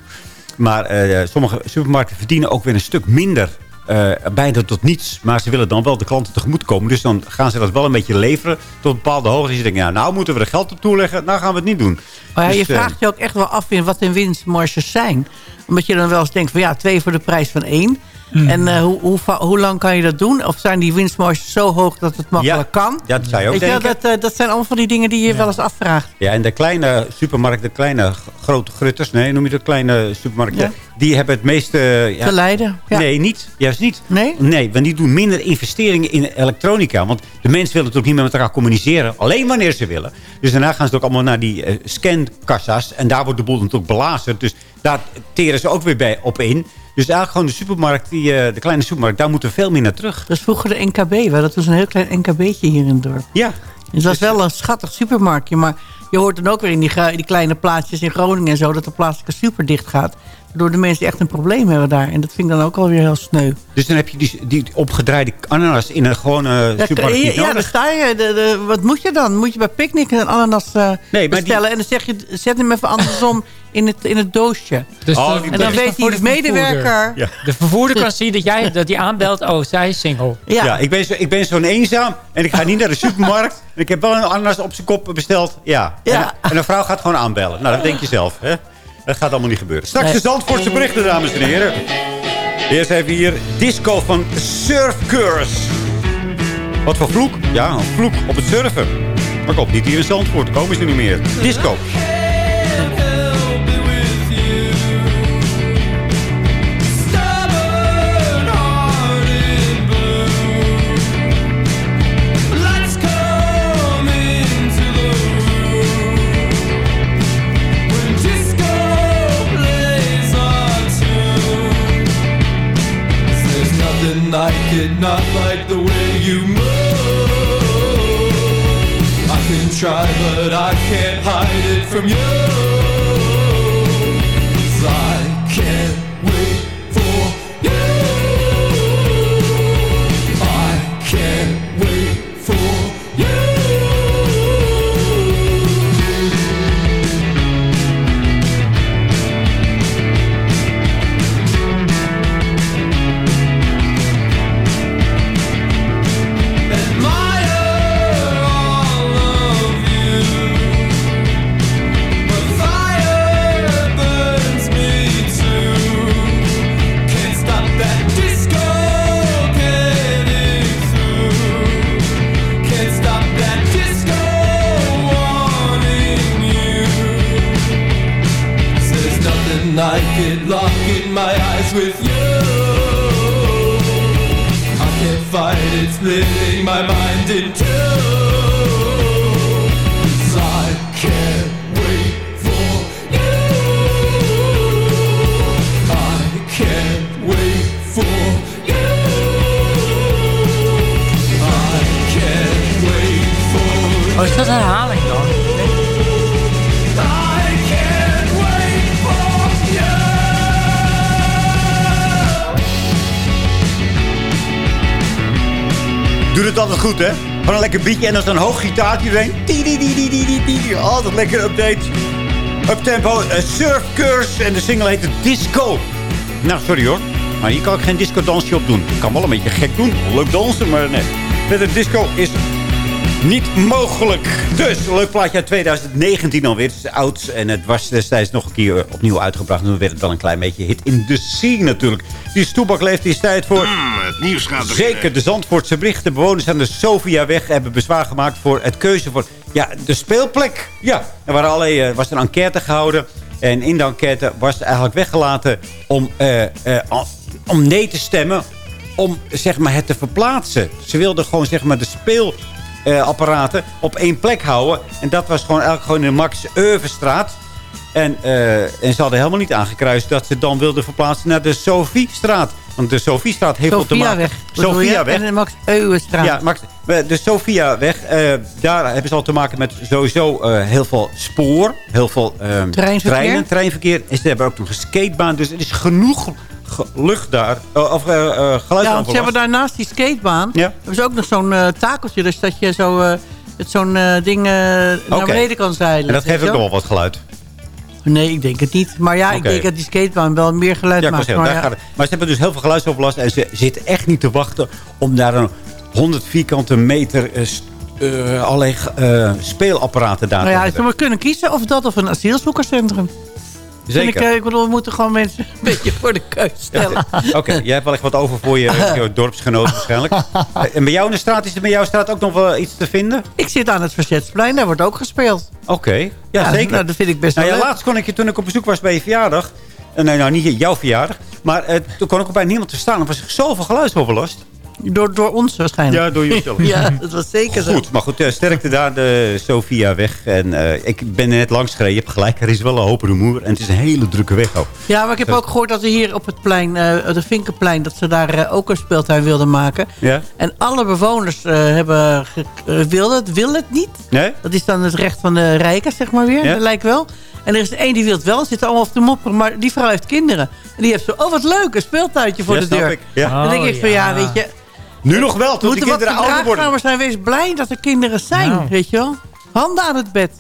Maar eh, sommige supermarkten verdienen ook weer een stuk minder. eh, bijna tot niets. Maar ze willen dan wel de klanten tegemoet komen. Dus dan gaan ze dat wel een beetje leveren tot een bepaalde hoogte. Dus je denkt, ja, nou moeten we er geld op toeleggen. Nou gaan we het niet doen.
Maar ja,
Dus,
je vraagt je ook echt wel af in wat de winstmarges zijn. Omdat je dan wel eens denkt van ja, twee voor de prijs van één.
Hmm.
En eh, hoe, hoe, hoe lang kan je dat doen? Of zijn die winstmarges zo hoog dat het makkelijk kan?
Ja, dat zou je ook denken.
dat, eh, dat zijn allemaal van die dingen die je wel eens afvraagt.
Ja, en de kleine supermarkten, de kleine grote grutters, nee, noem je dat kleine supermarkten,
Ja.
die hebben het meeste... ja,
Te lijden. Ja.
Nee, niet. Juist niet.
Nee?
Nee, want die doen minder investeringen in elektronica. Want de mensen willen natuurlijk niet meer met elkaar communiceren. Alleen wanneer ze willen. Dus daarna gaan ze ook allemaal naar die eh, scankassa's. En daar wordt de boel natuurlijk belazerd. Dus daar teren ze ook weer bij op in. Dus eigenlijk gewoon de supermarkt, die, eh, de kleine supermarkt, daar moeten we veel meer naar terug.
Dat is vroeger de NKB. We hadden toen een heel klein NKB'tje hier in het dorp.
Ja.
Dus dat is wel een schattig supermarktje. Maar je hoort dan ook weer in die, die kleine plaatsjes in Groningen en zo... dat de plaatselijke super dicht gaat. Waardoor de mensen echt een probleem hebben daar. En dat vind ik dan ook alweer heel sneu.
Dus dan heb je die, die opgedraaide ananas in een gewone
Ja,
supermarkt
ja, ja, dan sta je. De, de, wat moet je dan? Moet je bij Picnic een ananas eh,
Nee,
bestellen? En dan zeg je, zet hem even andersom *laughs* in het, in het doosje.
Dus
Oh,
en dan weet
voor
die
de
medewerker...
Ja.
De vervoerder kan *laughs* zien dat jij dat die aanbelt. Oh, zij is single.
Ja.
Ja, ik ben, zo, ik ben zo'n eenzaam en ik ga niet naar de supermarkt. En ik heb wel een ananas op zijn kop besteld. Ja.
Ja.
En, en een vrouw gaat gewoon aanbellen. Nou, dat denk je zelf. Hè? Dat gaat allemaal niet gebeuren. Straks de Zandvoortse berichten, dames en heren. Eerst even hier disco van Surfcurs. Wat voor vloek? Ja, een vloek op het surfen. Maar komt niet hier in Zandvoort. Komen ze niet meer. Disco.
It, not like the way you move. I can try, but I can't hide it from you. My mind in two. I can't wait for you. I can't wait for you. I can't wait for
Oh, is dat
Doe het altijd goed, hè? Gewoon een lekker beatje en dan zo'n hoog gitaartje die. Altijd lekker update. Uptempo, uh, surfcurs. En de single heet Disco. Nou, sorry hoor. Maar hier kan ik geen disco dansje op doen. Ik kan wel een beetje gek doen. Leuk dansen, maar nee. Met de disco is niet mogelijk. Dus, leuk plaatje uit 2019 alweer. Het is oud en het was destijds nog een keer opnieuw uitgebracht. En toen werd het wel een klein beetje hit in de scene natuurlijk. Die stoebak leeft is tijd voor...
het nieuws gaat.
Zeker, de Zandvoortse bericht. De bewoners aan de Sofiaweg hebben bezwaar gemaakt voor het keuze voor... Ja, de speelplek. Ja, er waren allerlei, eh, was een enquête gehouden. En in de enquête was eigenlijk weggelaten om, eh, eh, om nee te stemmen. Om zeg maar, het te verplaatsen. Ze wilden gewoon zeg maar, de speelapparaten op één plek houden. En dat was gewoon eigenlijk gewoon in de Max Euvenstraat. En, eh, en ze hadden helemaal niet aangekruist dat ze dan wilden verplaatsen naar de Sofiestraat. Want de Sofiestraat heeft wat te maken...
Sofiaweg. En de Max Euwenstraat.
Ja, Max, de Sofiaweg, eh daar hebben ze al te maken met sowieso eh, heel veel spoor. Heel veel ehm,
Treinverkeer.
treinen, treinverkeer. En ze hebben ook nog een skatebaan. Dus er is genoeg ge- lucht daar. eh, of eh eh,
Ja, want ze hebben daarnaast die skatebaan.
Ja.
Hebben ze ook nog zo'n takeltje. Dus dat je zo met zo'n ding naar
Oké.
beneden kan zeilen.
En dat geeft ook nog wel wat geluid.
Nee, ik denk het niet. Maar ja, ik denk dat die skatebaan wel meer geluid
Ja,
maakt.
zeggen,
Maar, ja.
gaat het. maar ze hebben dus heel veel geluidsoverlast. En ze zitten echt niet te wachten om daar een 100 vierkante meter eh, allerlei speelapparaten daar
Nou
te
ja,
hebben.
ze kunnen kiezen of dat of een asielzoekerscentrum.
Zeker.
Ik, ik bedoel, we moeten gewoon mensen een *laughs* beetje voor de keus stellen. *laughs*
Oké, jij hebt wel echt wat over voor je, je dorpsgenoot waarschijnlijk. *laughs* Eh, En bij jou in de straat, is er bij jouw straat ook nog wel iets te vinden?
Ik zit aan het Verzetsplein, daar wordt ook gespeeld.
Oké, ja,
Ja,
zeker.
nou, dat vind ik best
nou,
wel
ja,
leuk.
Laatst kon ik je, toen ik op bezoek was bij je verjaardag... eh, nee, nou, niet jouw verjaardag. Maar eh, toen kon ik ook bij niemand te staan. Er was zoveel geluidsoverlast.
Door, door ons waarschijnlijk.
Ja, door jezelf. *laughs*
ja, dat was zeker zo.
Goed, maar goed, eh, sterkte daar, de Sofia weg. En eh, ik ben er net langs gereden. Je hebt gelijk, er is wel een hoop rumoer. En het is een hele drukke weg ook.
Ja, maar ik heb ook gehoord dat ze hier op het plein, eh de Vinkenplein... dat ze daar eh, ook een speeltuin wilden maken.
Ja?
En alle bewoners eh, hebben eh, wilden het, willen het niet.
Nee?
Dat is dan het recht van de rijken, zeg maar weer.
Ja.
Dat lijkt wel. En er is er één die wil het wel. Ze zitten allemaal op de mopperen. Maar die vrouw heeft kinderen. En die heeft zo, oh wat leuk, een speeltuintje voor
Ja,
de
snap
deur.
ik. Ja.
Dan denk ik
Oh,
van ja,
ja.
weet je...
Nu nog wel,
moeten wat
kinderen ouder worden.
zijn. Wees blij dat er kinderen zijn,
Nou.
weet je wel. Handen aan het bed.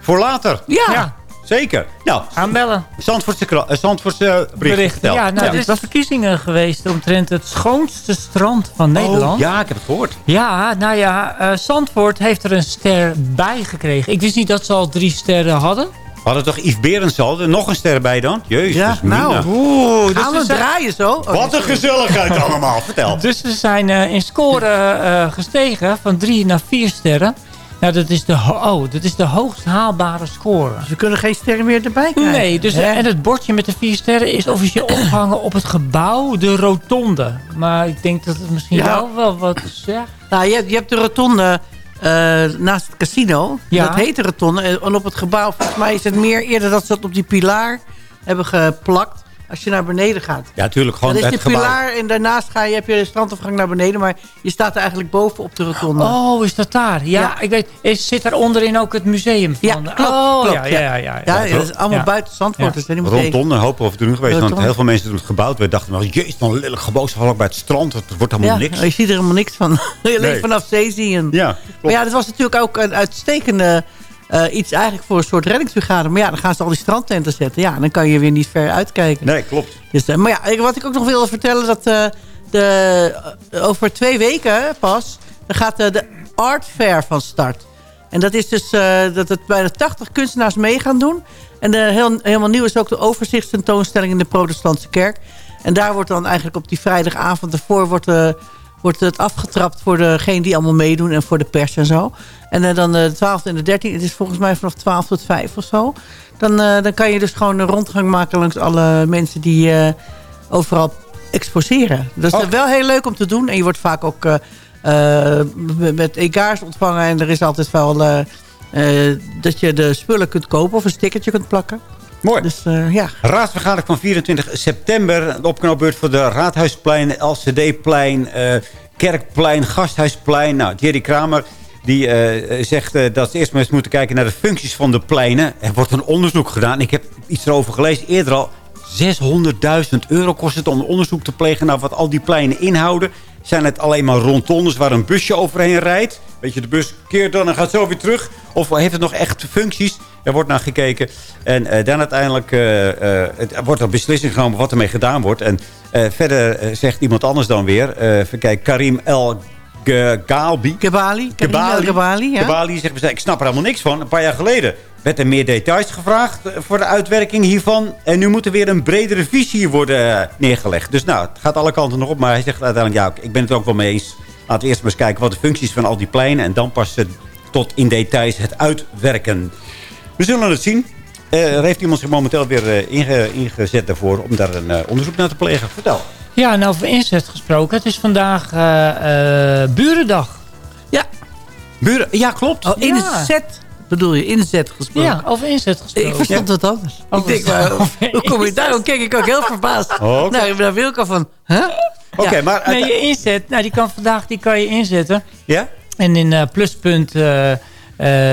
Voor later.
Ja.
Ja.
Zeker. Nou,
Aanbellen.
Zandvoortse, eh, Zandvoortse bericht.
Berichten. Ja, nou, er zijn verkiezingen geweest omtrent het schoonste strand van Nederland.
Oh, ja, ik heb het gehoord.
Ja, nou ja, eh, Zandvoort heeft er een ster bij gekregen. Ik wist niet dat ze al drie sterren hadden.
We hadden toch Yves Berends al? Er nog een ster bij dan? Jezus,
Ja, nou.
Oeh, dus
Gaan
ze
we
zijn-
draaien zo? Oh,
Wat een gezelligheid *laughs* allemaal. Vertel.
Dus ze zijn eh, in score eh, gestegen van drie naar vier sterren. Nou, dat is de, oh, dat is de hoogst haalbare score.
Dus we kunnen geen sterren meer erbij krijgen.
Nee, dus,
Hè?
en het bordje met de vier sterren is officieel *clears throat* opgehangen op het gebouw, de rotonde. Maar ik denk dat het misschien
Ja.
wel, wel wat zegt.
Nou, je, hebt- je hebt de rotonde eh, naast het casino.
Ja.
Dat heet de rotonde. En op het gebouw, volgens mij is het meer eerder dat ze dat op die pilaar hebben geplakt. Als je naar beneden gaat.
Ja, tuurlijk. Gewoon
Dat is
het
de
gebouw.
pilaar en daarnaast ga je, heb je de strandafgang naar beneden. Maar je staat er eigenlijk boven op de rotonde.
Oh, is dat daar? Ja,
Ja.
ik weet. Is, zit daar onderin ook het museum van?
Ja, klopt,
Oh,
klopt,
ja,
ja.
ja, ja, ja.
Ja, ja, dat is allemaal
Ja.
buiten Zandvoort.
Ja.
Dus je
een hoop over te doen geweest. Want
Rotonde.
heel veel mensen toen het gebouwd werd dachten... wel, Jezus, dan een lelijk gebouw. Ze vallen ook bij het strand. Het wordt helemaal
ja,
niks.
je ziet er helemaal niks van. *laughs* Alleen
Nee.
vanaf zee zie je hem.
Ja,
Maar ja, dat was natuurlijk ook een uitstekende eh, iets eigenlijk voor een soort reddingsbrigade. Maar ja, dan gaan ze al die strandtenten zetten. Ja, dan kan je weer niet ver uitkijken.
Nee, klopt.
Dus, eh, maar ja, wat ik ook nog wilde vertellen... dat eh, de, over twee weken pas... dan gaat de Art Fair van start. En dat is dus dat het bijna 80 kunstenaars mee gaan doen. En heel, helemaal nieuw is ook de overzichtstentoonstelling in de protestantse kerk. En daar wordt dan eigenlijk op die vrijdagavond ervoor... wordt, wordt het afgetrapt voor degene die allemaal meedoen... en voor de pers en zo. En eh, dan de 12 en de 13, het is volgens mij vanaf 12 tot 5 of zo. Dan, eh, dan kan je dus gewoon een rondgang maken langs alle mensen die eh, overal exposeren. Dat is
Oh.
wel heel leuk om te doen. En je wordt vaak ook eh, eh, met egaars ontvangen. En er is altijd wel eh, eh, dat je de spullen kunt kopen of een stickertje kunt plakken.
Mooi.
Dus eh, ja.
Raadsvergadering van 24 september. De opknopbeurt voor de Raadhuisplein, LCD-plein, eh, Kerkplein, Gasthuisplein. Nou, Jerry Kramer die eh, zegt dat ze eerst maar eens moeten kijken naar de functies van de pleinen. Er wordt een onderzoek gedaan. Ik heb iets erover gelezen eerder al. 600.000 euro kost het om onderzoek te plegen naar wat al die pleinen inhouden. Zijn het alleen maar rondondes waar een busje overheen rijdt? Weet je, de bus keert dan en gaat zo weer terug. Of heeft het nog echt functies? Er wordt naar gekeken. En eh, dan uiteindelijk eh, eh, het, wordt er beslissing genomen wat ermee gedaan wordt. En verder zegt iemand anders dan weer. even kijken, Karim El
Kebali, ja.
Kebali zegt, ik snap er helemaal niks van. Een paar jaar geleden werd er meer details gevraagd voor de uitwerking hiervan. En nu moet er weer een bredere visie worden neergelegd. Dus nou, het gaat alle kanten nog op. Maar hij zegt uiteindelijk, ja, ik ben het er ook wel mee eens. Laten we eerst maar eens kijken wat de functies van al die pleinen. En dan pas tot in details het uitwerken. We zullen het zien. Eh, er heeft iemand zich momenteel weer eh, inge- ingezet daarvoor om daar een eh, onderzoek naar te plegen. Vertel.
Ja, en over inzet gesproken. Het is vandaag eh, eh, Burendag.
Ja.
Buren, ja, klopt.
Oh,
Ja.
inzet bedoel je, inzet gesproken.
Ja, over inzet gesproken.
Ik verstond het anders. Ik denk, maar, hoe kom je daarom? Kijk ik ook heel verbaasd.
Oh, oké.
Nou, daar wil ik al van. Huh?
Oké,
Ja,
maar...
Nee, je inzet, nou, die kan vandaag die kan je inzetten.
Ja?
En in eh, Pluspunt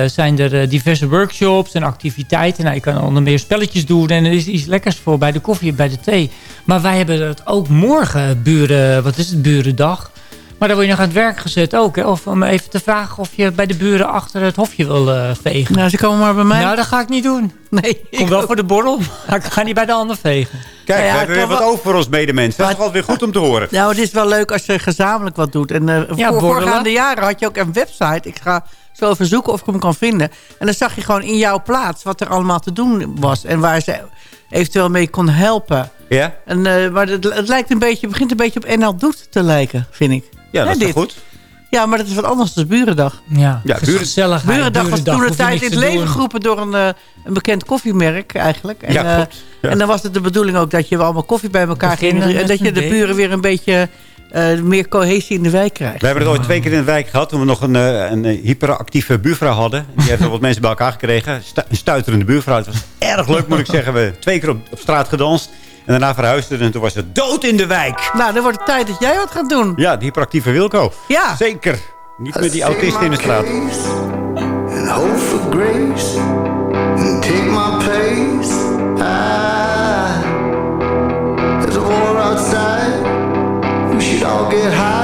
zijn er eh, diverse workshops en activiteiten. Nou, je kan onder meer spelletjes doen en er is iets lekkers voor bij de koffie en bij de thee. Maar wij hebben het ook morgen, buren, wat is het, burendag. Maar dan word je nog aan het werk gezet ook. Hè? Of om even te vragen of je bij de buren achter het hofje wil eh, vegen.
Nou, ze komen maar bij mij.
Nou, dat ga ik niet doen. *laughs*
nee,
Ik kom wel voor de borrel, maar ik ga niet bij de ander vegen.
Kijk,
Nou ja,
we hebben weer wat
wel-
over voor ons medemensen. Dat is altijd weer goed om te horen.
Nou, het is wel leuk als je gezamenlijk wat doet. En eh voor
borrelen.
voorgaande jaren had je ook een website. Ik ga zo even zoeken of ik hem kan vinden. En dan zag je gewoon in jouw plaats wat er allemaal te doen was. En waar ze eventueel mee kon helpen.
Ja?
En, eh, maar het, het lijkt een beetje, begint een beetje op NL Doet te lijken, vind ik.
Ja, dat is goed?
Ja, maar dat is wat anders dan Burendag.
Ja,
Ja,
het is
buren-
gezelligheid.
Burendag was toen
je
tijd in het leven geroepen door een, eh, een bekend koffiemerk eigenlijk. En,
Ja,
eh,
klopt. Ja.
en dan was het de bedoeling ook dat je allemaal koffie bij elkaar ging. En dat je de buren weer een beetje eh, meer cohesie in de wijk krijgt.
We hebben het ooit twee keer in de wijk gehad. Toen we nog een, eh, een hyperactieve buurvrouw hadden. Die heeft wat mensen bij elkaar gekregen. Stu- Een stuiterende buurvrouw. Het was erg leuk moet ik zeggen. We hebben twee keer op, op straat gedanst. En daarna verhuisden. En toen was het dood in de wijk.
Nou, dan wordt het tijd dat jij wat gaat doen.
Ja, die hyperactieve Wilco.
Ja.
Zeker. Niet met die autisten in de straat.
and hope for grace and take my pace. Ah, there's a war outside. We should all get high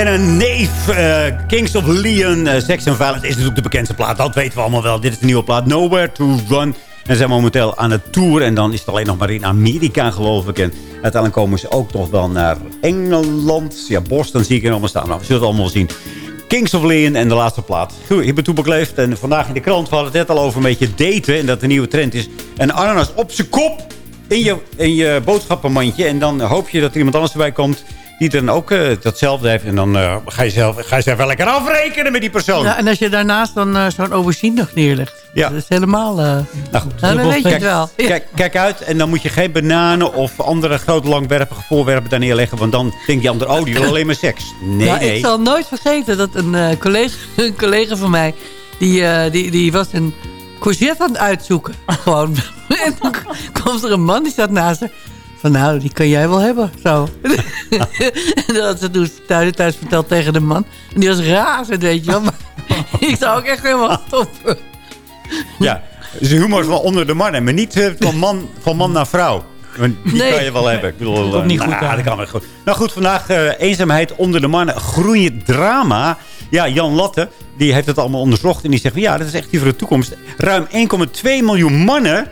en een neef. eh, Kings of Leon. eh, Sex and Violence is natuurlijk de bekendste plaat. Dat weten we allemaal wel. Dit is de nieuwe plaat. Nowhere to Run. En ze zijn momenteel aan het tour. En dan is het alleen nog maar in Amerika, geloof ik. En uiteindelijk komen ze ook nog wel naar Engeland. Ja, Boston zie ik er allemaal staan. Nou, we zullen het allemaal zien. Kings of Leon en de laatste plaat. Goed, ik ben Toepak Leeft. En vandaag in de krant we hadden het net al over een beetje daten. En dat de nieuwe trend is. Een ananas op zijn kop in je, in je boodschappenmandje. En dan hoop je dat er iemand anders erbij komt die dan ook eh, datzelfde heeft. En dan eh, ga, je zelf, ga je zelf wel lekker afrekenen met die persoon.
Ja, en als je daarnaast dan eh, zo'n aubergine nog neerlegt.
Ja.
Dat is helemaal...
Nou goed.
nou, dan weet je het wel.
Kijk, kijk uit en dan moet je geen bananen of andere grote langwerpige voorwerpen daar neerleggen. Want dan denkt die ander, oh, die wil alleen maar seks. Nee,
Ja,
nee.
Ik zal nooit vergeten dat een, collega, *laughs* een collega van mij... Die, die, die was een courgette aan het uitzoeken. *laughs* Gewoon. *laughs* en dan komt er een man die staat naast haar. Van nou, die kan jij wel hebben. Zo. en *laughs* dat had ze toen thuis, thuis verteld tegen de man. En die was razend, weet je wel. Maar *laughs* ik zou ook echt helemaal stoppen.
Ja, dus humor is wel onder de mannen, maar niet eh, van, man, van man naar vrouw. Die
Nee.
kan je wel hebben. Ik bedoel,
Komt ook niet
eh,
goed
nou, dat kan wel goed. Nou goed, vandaag eh, eenzaamheid onder de mannen. Groeiend drama. Ja, Jan Latte, die heeft het allemaal onderzocht. En die zegt, van, ja, dat is echt die voor de toekomst. Ruim 1,2 miljoen mannen...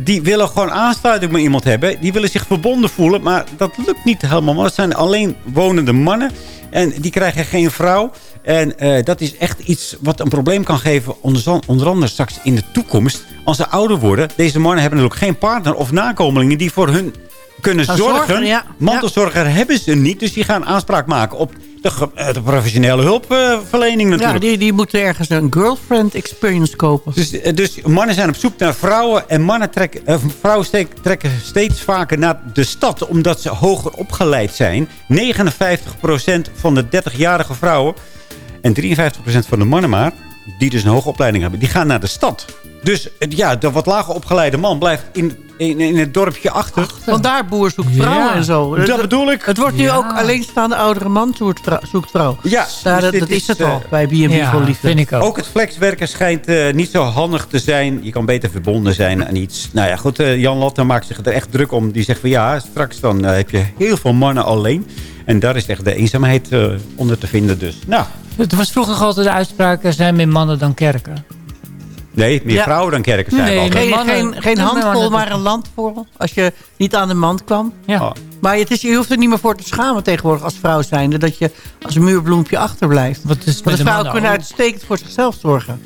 Die willen gewoon aansluiting met iemand hebben. Die willen zich verbonden voelen. Maar dat lukt niet helemaal. Want het zijn alleen wonende mannen. En die krijgen geen vrouw. En eh, dat is echt iets wat een probleem kan geven. Onder, onder andere straks in de toekomst. Als ze ouder worden. Deze mannen hebben natuurlijk geen partner of nakomelingen die voor hun kunnen zorgen.
zorgen, ja.
Mantelzorger hebben ze niet. Dus die gaan aanspraak maken op de, eh, de professionele hulpverlening
Ja,
natuurlijk.
die, die moeten ergens een girlfriend experience kopen.
Dus, eh, dus mannen zijn op zoek naar vrouwen. En mannen trekken, eh, vrouwen trekken steeds vaker naar de stad. Omdat ze hoger opgeleid zijn. 59% van de 30-jarige vrouwen. En 53% van de mannen maar. Die dus een hoge opleiding hebben. Die gaan naar de stad. Dus eh, ja, de wat lager opgeleide man blijft in, in, in het dorpje achter.
Want daar boer zoekt vrouwen
Ja.
en zo.
Dat bedoel ik.
Het wordt nu
Ja.
ook alleenstaande oudere man zoekt vrou- zoekt vrouw.
Ja,
Daar,
dus
dat, dat is het
eh,
al bij B&B
Ja,
voor liefde.
vind ik ook.
Ook het flexwerken schijnt eh, niet zo handig te zijn. Je kan beter verbonden zijn aan iets. Nou ja, goed. eh, Jan Latte maakt zich er echt druk om. Die zegt van ja, straks dan eh, heb je heel veel mannen alleen. En daar is echt de eenzaamheid eh, onder te vinden. Dus nou,
Het was vroeger altijd de uitspraak... er zijn meer mannen dan kerken.
Nee, meer
Ja.
vrouwen dan kerken zijn
Nee.
Geen, geen, geen
Ja,
handvol, maar een landvol. Als je niet aan de mand kwam.
Ja.
Oh.
Maar het is, je hoeft er niet meer voor te schamen tegenwoordig als vrouw zijnde. Dat je als een muurbloempje achterblijft.
Wat is met
Want
de
vrouwen kunnen
ook?
uitstekend voor zichzelf zorgen.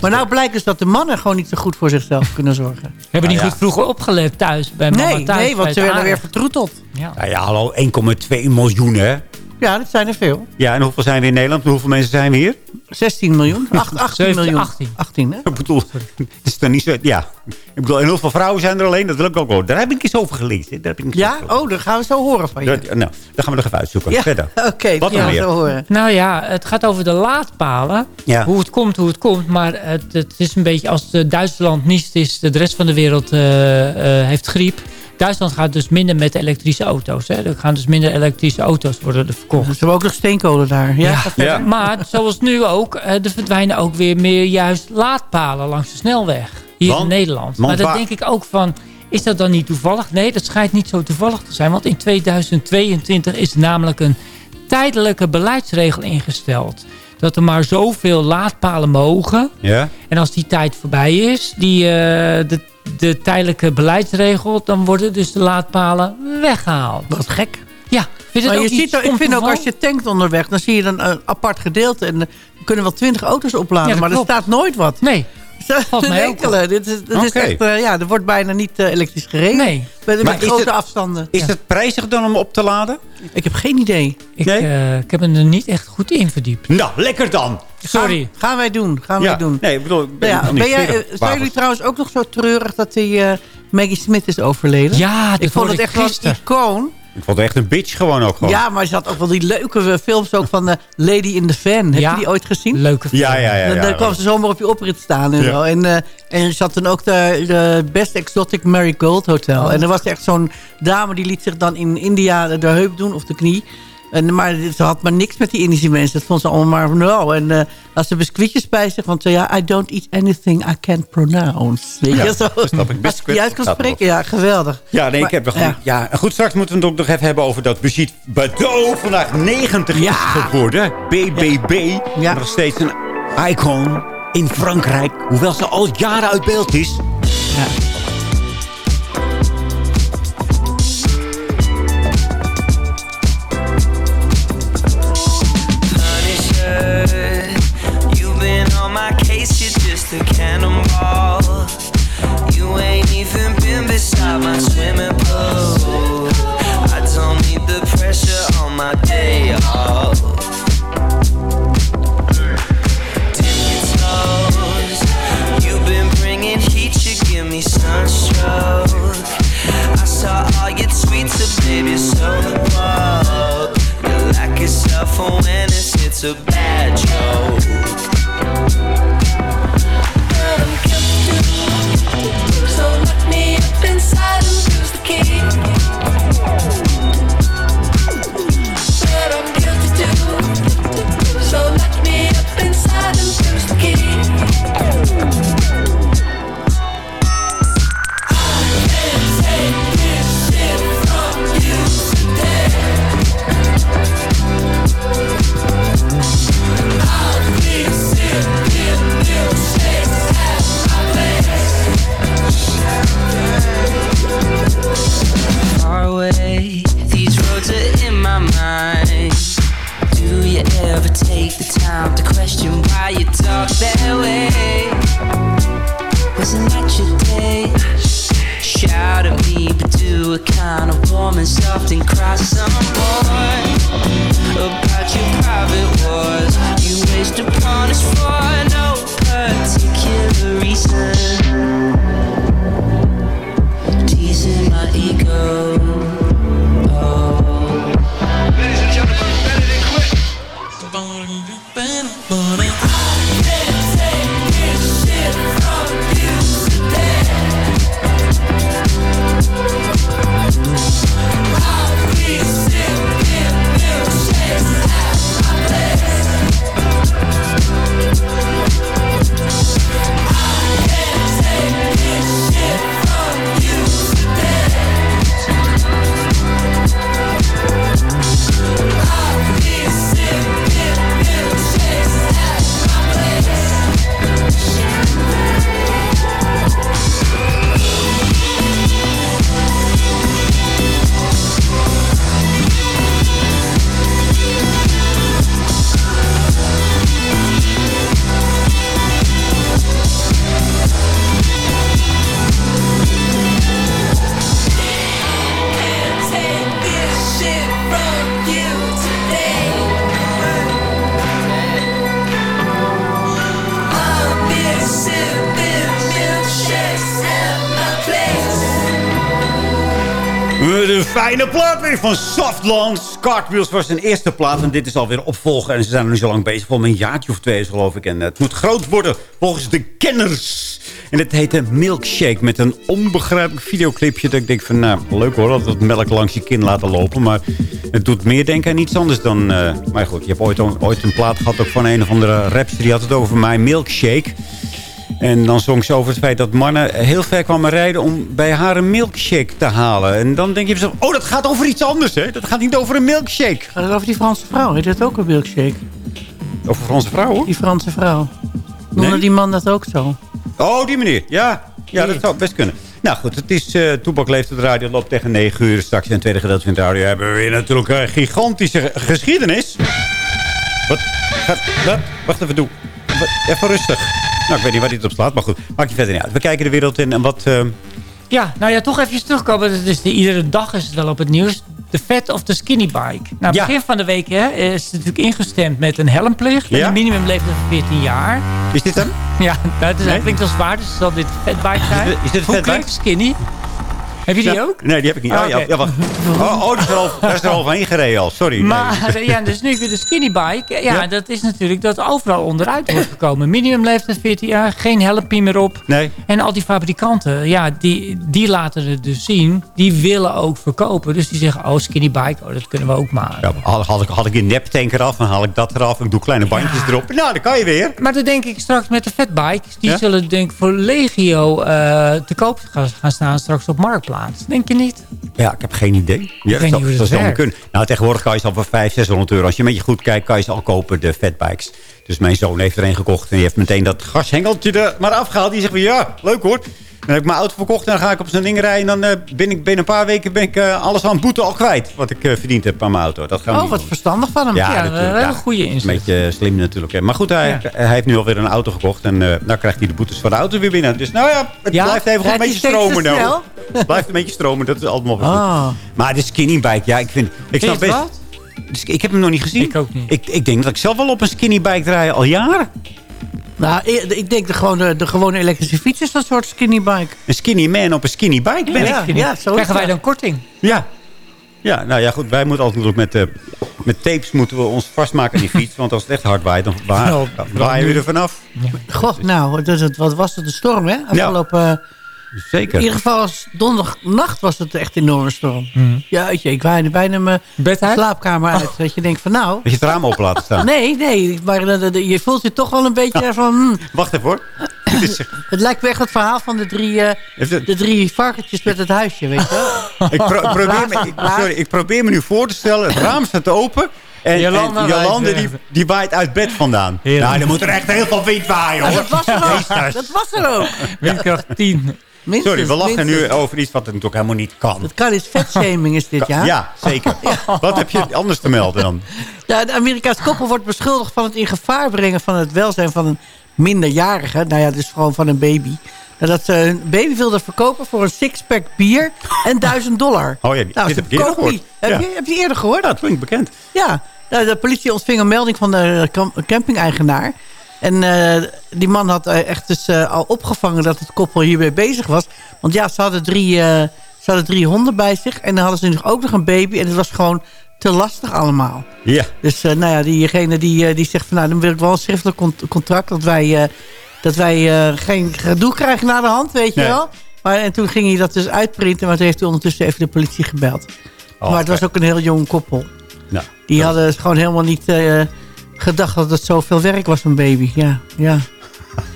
Maar nou blijkt dus dat de mannen gewoon niet zo goed voor zichzelf *laughs* kunnen zorgen.
Hebben die
Nou ja.
goed vroeger opgeleefd thuis? Bij mama
Nee,
thuis,
nee want ze werden weer vertroeteld.
Ja.
Nou ja, hallo, 1,2 miljoen hè.
Ja, dat zijn er veel.
Ja, en hoeveel zijn we in Nederland? Hoeveel mensen zijn we hier?
16 miljoen. *laughs* Acht- 18
17,
miljoen.
18.
18, hè?
Ik bedoel, het is dan niet zo... Ja, ik bedoel, en hoeveel vrouwen zijn er alleen? Dat wil ik ook wel. Daar heb ik eens over gelezen. Daar heb ik eens
Ja?
over gelezen.
Oh, dan gaan we zo horen van je.
Dat- nou, dat gaan we nog even uitzoeken.
Ja,
Verder. *laughs*
Oké,
Wat
dat
nog
gaan we zo horen.
Nou ja, het gaat over de laadpalen.
Ja.
Hoe het komt, hoe het komt. Maar het, het is een beetje als Duitsland niest is, de rest van de wereld eh, eh, heeft griep. Duitsland gaat dus minder met elektrische auto's. Hè. Er gaan dus minder elektrische auto's worden er verkocht.
Ze hebben ook nog steenkolen daar. Ja.
Maar zoals nu ook, er verdwijnen ook weer meer juist laadpalen langs de snelweg. Hier
Want-
in Nederland.
want
maar dan
waar-
denk ik ook van, is dat dan niet toevallig? Nee, dat schijnt niet zo toevallig te zijn. Want in 2022 is er namelijk een tijdelijke beleidsregel ingesteld. Dat er maar zoveel laadpalen mogen.
Ja?
En als die tijd voorbij is, die, eh, de, de tijdelijke beleidsregel... dan worden dus de laadpalen weggehaald.
Wat gek.
Ja, vind je
Maar
het
je
ook
ziet,
niet
ook- ik vind ook als je tankt onderweg, dan zie je dan een apart gedeelte. En er kunnen wel twintig auto's opladen,
Ja,
maar er staat nooit wat.
Nee, valt mij ook
enkele. Dit is, dit is echt, eh, ja, er wordt bijna niet eh, elektrisch gereden.
nee.
Is
grote
het-
afstanden.
Is het prijzig dan om op te laden?
Ik heb geen idee.
Ik,
Nee?
eh, ik heb me er niet echt goed in verdiept.
Nou, lekker dan.
Sorry.
Gaan, gaan wij doen. Gaan wij doen.
nee, ik bedoel, ik ben,
ja, ben jij, zijn jullie trouwens ook nog zo treurig dat die Maggie Smith is overleden?
Ja, dat
ik vond het echt wel een
gisteren.
icoon.
Ik vond het echt een bitch gewoon ook gewoon.
Ja, maar ze had ook wel die leuke films ook van eh, Lady in the Van. Heb
Ja.
je die ooit gezien?
Leuke film.
ja, ja. ja,
Dan-
ja.
Dan kwam ze zomaar op je oprit staan en
Ja.
zo. En, eh, en ze had toen ook de, de Best Exotic Marigold Hotel.
Oh.
En er was echt zo'n dame die liet zich dan in India de heup doen of de knie. En, maar ze had maar niks met die Indische mensen. Dat vond ze allemaal maar no. En eh als ze biscuitjes bij zich, want eh, ja, I don't eat anything I can't pronounce. Weet
Ja,
je zo?
dat snap ik. Biscuit
uit kan spreken, ja, geweldig.
Ja, nee, ik heb nog
ja.
ja. goed, straks moeten we het ook nog even hebben over dat Brigitte Bardot vandaag 90 is geworden. BBB. Nog steeds een icon in Frankrijk. Hoewel ze al jaren uit beeld is.
Punisher, a cannonball. You ain't even been beside my swimming pool. I don't need the pressure on my day off. Dip your toes, you've been bringing heat, you give me sunstroke. I saw all your tweets, so baby, so the ball. You lack of self-awareness, it's a bad joke.
And
De fijne plaat weer van Softlands. Cartwheels was zijn eerste plaat. En dit is alweer opvolger. En ze zijn er nu zo lang bezig. Voor een jaartje of twee is geloof ik. En het moet groot worden volgens de kenners. En het heet een Milkshake. Met een onbegrijpelijk videoclipje. Dat ik denk van, nou, leuk hoor. Dat het melk langs je kin laten lopen. Maar het doet meer denken aan iets anders dan... eh, maar goed, je hebt ooit, ooit een plaat gehad ook van een of andere rapster. Die had het over mijn Milkshake. En dan zong ze over het feit dat mannen heel ver kwamen rijden... om bij haar een milkshake te halen. En dan denk je oh, dat gaat over iets anders, hè? Dat gaat niet over een milkshake.
Gaat het over die Franse vrouw? Heet dat ook een milkshake?
Over Franse vrouwen?
Die Franse vrouw. Noemde
Nee?
die man dat ook zo?
Oh, die meneer. Ja, ja dat zou best kunnen. Nou goed, het is uh, Toepak leeft de radio. loopt tegen 9 uur. Straks in het tweede gedeelte van de radio hebben we weer natuurlijk een gigantische geschiedenis. Wat? Gaat, wat? Wacht even, doe. Wat? Even rustig. Nou, ik weet niet waar dit op slaat, maar goed. Maakt je verder niet uit. We kijken de wereld in en wat... uh,
Ja, nou ja, toch even terugkomen. Dat is de, iedere dag is het wel op het nieuws. De vet of the skinny bike. Nou,
Ja.
begin van de week hè, is het natuurlijk ingestemd met een helmplicht.
Ja.
een minimumleeftijd van 14 jaar.
Is dit hem?
Ja, *laughs* nou, het is,
Nee?
klinkt wel zwaar, dus zal dit fatbike zijn.
Is dit- is dit
Hoe
fatbike?
klinkt skinny? Heb je die
Ja.
ook?
Nee, die heb ik niet. Oh,
oké.
ja, wacht. *laughs* Oh, oh, die is er al, daar is er al overheen gereden al. Sorry.
Maar
Nee.
ja, dus nu weer de skinny bike. Ja, dat is natuurlijk dat overal onderuit wordt gekomen. Minimumleeftijd 14 jaar, geen helmpie meer op.
Nee.
En al die fabrikanten, ja, die, die laten het dus zien. Die willen ook verkopen. Dus die zeggen, oh, skinny bike, oh, dat kunnen we ook maken.
Ja, had, had, ik, had ik die neptank eraf, dan haal ik dat eraf. Ik doe kleine bandjes erop. Nou, dan kan je weer.
Maar dan denk ik straks met de fatbikes... die zullen denk ik voor legio eh, te koop gaan gaan staan straks op Marktplaats. Denk je niet?
Ja, ik heb geen idee. Ja,
weet niet hoe dat werkt.
kunnen. Nou, tegenwoordig kan je ze al voor 500, 600 euro. Als je een beetje goed kijkt, kan je ze al kopen, de fatbikes. Dus mijn zoon heeft er een gekocht. En die heeft meteen dat gashengeltje er maar afgehaald. Die zegt van, ja, leuk hoor. Dan heb ik mijn auto verkocht en dan ga ik op zijn ding rijden. En dan eh, ben ik binnen een paar weken ben ik, eh, alles aan boete al kwijt. Wat ik eh, verdiend heb aan mijn auto. Dat gaan we
Oh, wat
doen.
verstandig van hem.
Ja, een
ja.
goede
Een
inzet.
beetje eh, slim natuurlijk. hè. Maar goed, hij,
Ja.
hij heeft nu alweer een auto gekocht. En nou krijgt hij de boetes van de auto weer binnen. Dus nou ja, het blijft even een beetje stromen. Nou. Het blijft een beetje stromen. Dat is allemaal wel goed.
Ah.
Maar de skinny bike, ja, ik vind... Ik snap best... Dus ik heb hem nog niet gezien.
Ik ook niet.
Ik, ik denk dat ik zelf wel op een skinny bike rij al jaren.
Nou, ik, ik denk de gewone, de gewone elektrische fiets is een soort skinny bike.
Een skinny man op een skinny bike ben
Ja,
ik.
ja, zo
Krijgen wij
dat.
dan korting?
Ja. Ja, nou ja, goed. Wij moeten altijd natuurlijk met, eh, met tapes moeten we ons vastmaken aan die fiets. Want als het echt hard waait, dan wa
Nou,
waaien we er vanaf.
God, nou, dus het, wat was het, de storm, hè? Afgelopen, eh, In ieder geval als donderdagnacht was het echt een enorme storm. Jeetje, ik waaide bijna mijn
uit?
slaapkamer uit. Dat je denkt van nou...
Dat je het raam open laten staan.
Nee, nee, maar de- de- je voelt je toch wel een beetje van... hmm,
Wacht even hoor. *coughs*
Het lijkt wel echt het verhaal van de drie, eh,
het-
de drie varkentjes met het huisje, weet je wel?
ik, pro- *laughs* probeer me, ik, sorry, ik probeer me nu voor te stellen. Het raam staat open. En
Jolanda
en
waait
Jolande die,
weg.
die waait uit bed vandaan.
Heerlijk.
Nou, dan moet er echt heel veel wind waaien hoor.
Dat was er ook.
Jezus.
Dat was er ook.
Windkracht 10.
Minstens,
Sorry, we lachen
minstens.
nu over iets wat natuurlijk helemaal niet kan.
Dat kan iets vetshaming is dit, ja?
Ja, zeker. Wat heb je anders te melden dan?
Ja, de Amerikaans koppel wordt beschuldigd van het in gevaar brengen van het welzijn van een minderjarige. Nou ja, dus gewoon van een baby. Nadat ze hun baby wilden verkopen voor een sixpack bier en 1000 dollar.
Oh ja, die-
nou,
dit heb ik eerder gehoord.
Heb,
Ja.
je, heb je eerder gehoord?
Dat klinkt bekend.
Ja, nou, de politie ontving een melding van de camping-eigenaar. En eh, die man had eh, echt dus eh, al opgevangen dat het koppel hiermee bezig was. Want ja, ze hadden drie, eh, ze hadden drie honden bij zich. En dan hadden ze nog ook nog een baby. En het was gewoon te lastig allemaal.
Ja.
Dus eh, nou ja, diegene die, eh, die zegt van... nou, dan wil ik wel een schriftelijk cont- contract... dat wij, eh, dat wij eh, geen gedoe krijgen na de hand, weet je
Nee.
wel. Maar, en toen ging hij dat dus uitprinten... maar toen heeft hij ondertussen even de politie gebeld.
Oh,
maar het was ook een heel jong koppel. Die hadden gewoon helemaal niet eh, gedacht dat het zoveel werk was, een baby. Ja, ja.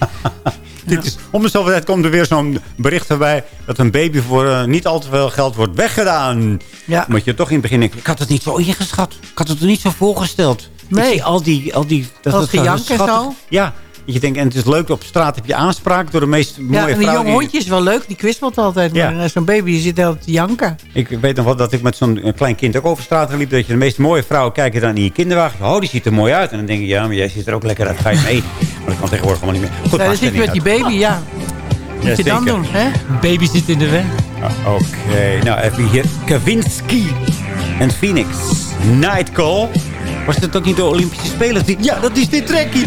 *laughs*
dit is, om de zoveel tijd komt er weer zo'n bericht erbij... dat een baby voor eh, niet al te veel geld wordt weggedaan.
Ja.
Moet je toch in het begin denken... ik had het niet zo ingeschat. Ik had het er niet zo voorgesteld.
Nee.
Ik zie al die... Al die dat
Al
dat
gejank en zo.
Ja. Je denkt, en het is leuk, op straat heb je aanspraak door de meest mooie
ja, en een jong
die-
hondje is wel leuk, die kwispelt altijd.
Ja.
Maar eh, zo'n baby die zit altijd te janken.
Ik weet nog wel dat ik met zo'n eh, klein kind ook over straat liep. Dat je de meest mooie vrouwen kijken dan in je kinderwagen. Oh, die ziet er mooi uit. En dan denk je, ja, maar jij ziet er ook lekker uit. Ga je mee? *laughs* Maar dat kan tegenwoordig allemaal niet meer. Goed,
Ja, dan
maakt
zit je met die baby, ja. Moet je dan
zeker.
doen, hè?
Baby zit in de weg.
Ah, Oké, nou even hier. Kavinsky en Phoenix. Night Call. Was dat ook niet de Olympische Spelers? Die... Ja, dat is dit trekkie.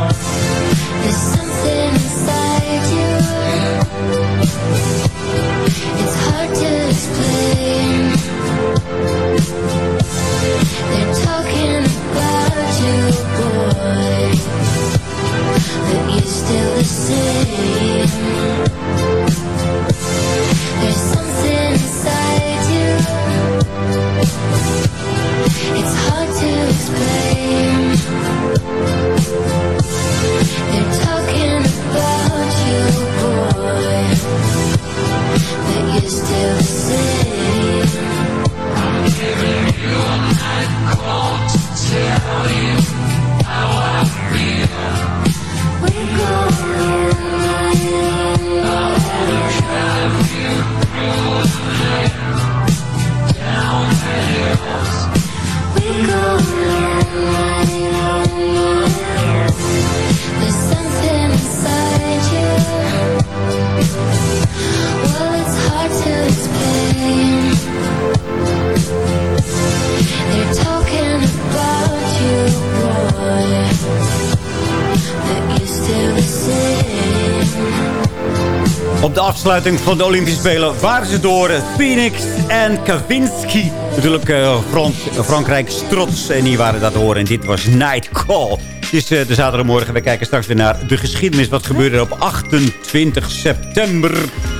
afsluiting van de Olympische Spelen waren ze door. Phoenix en Kavinsky. Natuurlijk eh, Frans, Frankrijk trots. En die waren dat horen. En dit was Night Call. Het is eh, de zaterdagmorgen. We kijken straks weer naar de geschiedenis. Wat gebeurde er op 28 september?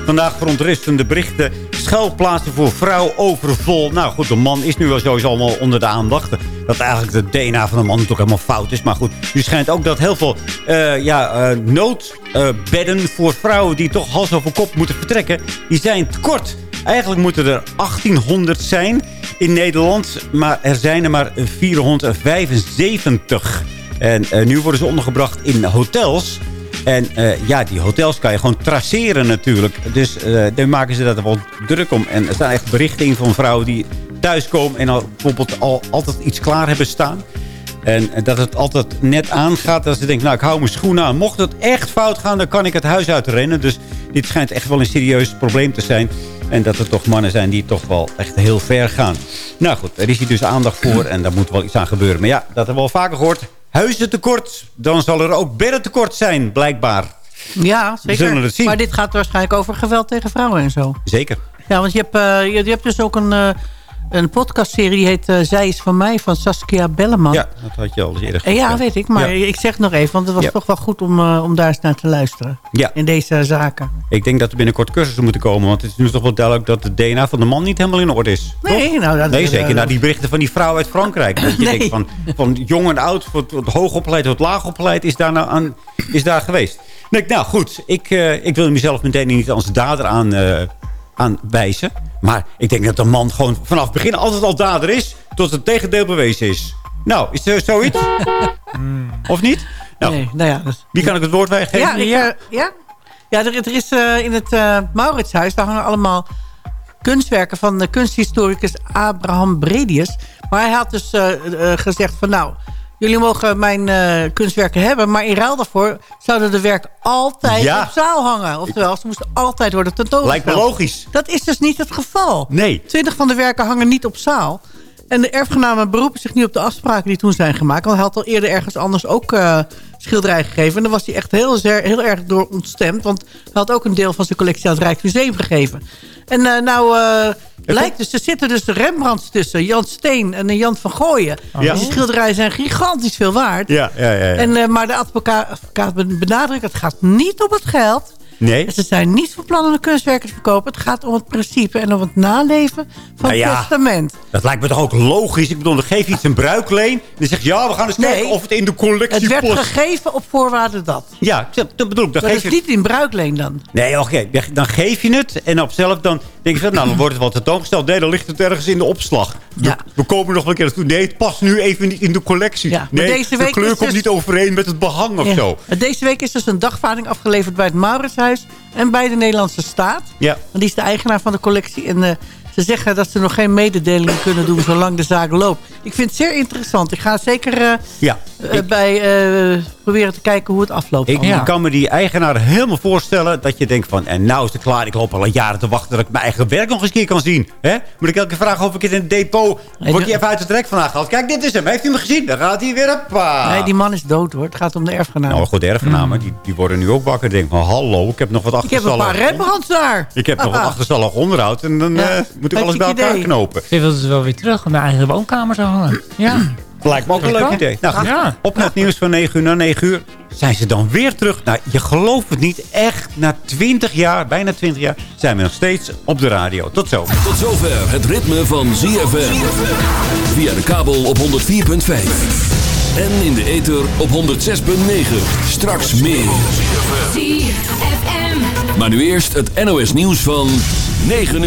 Vandaag verontrustende berichten. Schuilplaatsen voor vrouw overvol. Nou goed, de man is nu wel sowieso allemaal onder de aandacht. Dat eigenlijk de DNA van de man natuurlijk helemaal fout is. Maar goed, nu schijnt ook dat heel veel eh, ja, eh, noodbedden voor vrouwen... die toch hals over kop moeten vertrekken, die zijn tekort. Eigenlijk moeten er 1800 zijn in Nederland. Maar er zijn er maar 475. En eh, nu worden ze ondergebracht in hotels. En eh, ja, die hotels kan je gewoon traceren natuurlijk. Dus eh, daar maken ze dat wel druk om. En er staan echt berichten in van vrouwen die thuiskomen... en al, bijvoorbeeld al altijd iets klaar hebben staan. En dat het altijd net aangaat. Dat ze denken, nou, ik hou mijn schoenen aan. Mocht het echt fout gaan, dan kan ik het huis uitrennen. Dus dit schijnt echt wel een serieus probleem te zijn. En dat er toch mannen zijn die toch wel echt heel ver gaan. Nou goed, er is hier dus aandacht voor. En daar moet wel iets aan gebeuren. Maar ja, dat hebben we al vaker gehoord. Huizen tekort, dan zal er ook bedden tekort zijn, blijkbaar.
Ja,
We
zeker.
zullen het zien.
Maar dit gaat waarschijnlijk over geweld tegen vrouwen en zo.
Zeker.
Ja, want je hebt, eh, je, je hebt dus ook een, eh, een podcastserie die heet eh, Zij is van mij van Saskia Belleman.
Ja, dat had je al eens eerder
Eh, ja,
gezegd.
weet ik. Maar
Ja.
ik zeg het nog even, want het was
Ja.
toch wel goed om, eh, om daar eens naar te luisteren.
Ja.
In deze zaken.
Ik denk dat er binnenkort cursussen moeten komen. Want het is nu toch wel duidelijk dat de DNA van de man niet helemaal in orde is.
Nee, nou, dat,
Nee, zeker.
eh,
Na die berichten van die vrouw uit Frankrijk. Dat je *laughs*
Nee.
denkt van, van jong en oud, tot, hoog opgeleid tot laag opgeleid, is daar, nou aan, is daar geweest. Nee, nou goed, ik, ik wil mezelf meteen niet als dader aan, aan wijzen. Maar ik denk dat een man gewoon vanaf het begin altijd al dader is, tot het tegendeel bewezen is. Nou, is er zoiets? *laughs* Of niet? Nou,
Nee, nou ja, dus-
wie kan ik het woord weggeven?
Ja, ik, eh, ja? ja er, er is eh, in het eh Mauritshuis, daar hangen allemaal kunstwerken van de kunsthistoricus Abraham Bredius. Maar hij had dus gezegd van nou, jullie mogen mijn eh, kunstwerken hebben, maar in ruil daarvoor zouden de werken altijd
Ja.
op zaal hangen. Oftewel, ze moesten altijd worden tentoongesteld.
Lijkt me logisch.
Dat is dus niet het geval.
Nee.
Twintig van de werken hangen niet op zaal. En de erfgenamen beroepen zich nu op de afspraken die toen zijn gemaakt. Want hij had al eerder ergens anders ook eh schilderijen gegeven. En daar was hij echt heel, heel erg door ontstemd. Want hij had ook een deel van zijn collectie aan het Rijksmuseum gegeven. En eh, nou eh, blijkt dus, er zitten dus de Rembrandts tussen. Jan Steen en eh, Jan van Gooien.
Ja.
Die schilderijen zijn gigantisch veel waard.
Ja, ja, ja. ja.
En, maar de advocaat benadrukt, het gaat niet om het geld.
Nee?
Ze zijn niet van plan om de kunstwerken te verkopen. Het gaat om het principe en om het naleven van
Nou ja.
het testament.
Dat lijkt me toch ook logisch. Ik bedoel, dan geef je iets een bruikleen. En dan zeg je, ja, we gaan eens
Nee.
kijken of het in de collectie
Het werd
past.
gegeven op voorwaarde dat.
Ja, dat bedoel ik. Dan
Dat
geef
is
je...
niet in bruikleen dan.
Nee, oké. Dan geef je het. En op zelf dan denk van, nou, dan wordt het wel tentoongesteld. Nee, dan ligt het ergens in de opslag.
Ja.
We komen nog wel een keer naartoe. Nee, het past nu even niet in de collectie.
Ja,
nee,
deze
de kleur komt
dus-
niet overeen met het behang of
Ja.
zo.
Deze week is dus een dagvaarding afgeleverd bij het Mauritshuis... en bij de Nederlandse staat.
Ja.
Want die is de eigenaar van de collectie. En eh, ze zeggen dat ze nog geen mededelingen kunnen doen... zolang de zaak loopt. Ik vind het zeer interessant. Ik ga zeker eh,
Ja.
eh, bij proberen te kijken hoe het afloopt.
Ik
allemaal.
kan me die eigenaar helemaal voorstellen dat je denkt van... en nou is het klaar, ik loop al jaren te wachten dat ik mijn eigen werk nog eens een keer kan zien. Hè? Moet ik elke keer vragen of ik het in het depot... Word je even uit het rek vandaag gehaald? Kijk, dit is hem. Heeft u hem gezien? Dan gaat hij weer op.
Nee, die man is dood hoor. Het gaat om de erfgenaam.
Nou, goed, de erfgenamen, die, die worden nu ook wakker. Denk van, hallo, ik heb nog wat
ik heb een
achterstallig.
paar Rembrandts daar.
Ik heb nog wat *laughs* achterstallig onderhoud. En dan
Ja,
eh, moet ik alles bij elkaar
idee.
knopen.
Ze wilden ze wel weer terug om de eigen woonkamer te hangen. Ja.
Lijkt me ook een leuk idee. Nou, goed,
Ja.
op naar het nieuws van 9 uur. Na 9 uur zijn ze dan weer terug. Nou, je gelooft het niet. Echt, na 20 jaar, bijna 20 jaar, zijn we nog steeds op de radio. Tot zo.
Tot zover het ritme van ZFM. Via de kabel op 104.5. En in de ether op 106.9. Straks meer. Maar nu eerst het NOS nieuws van 9 uur.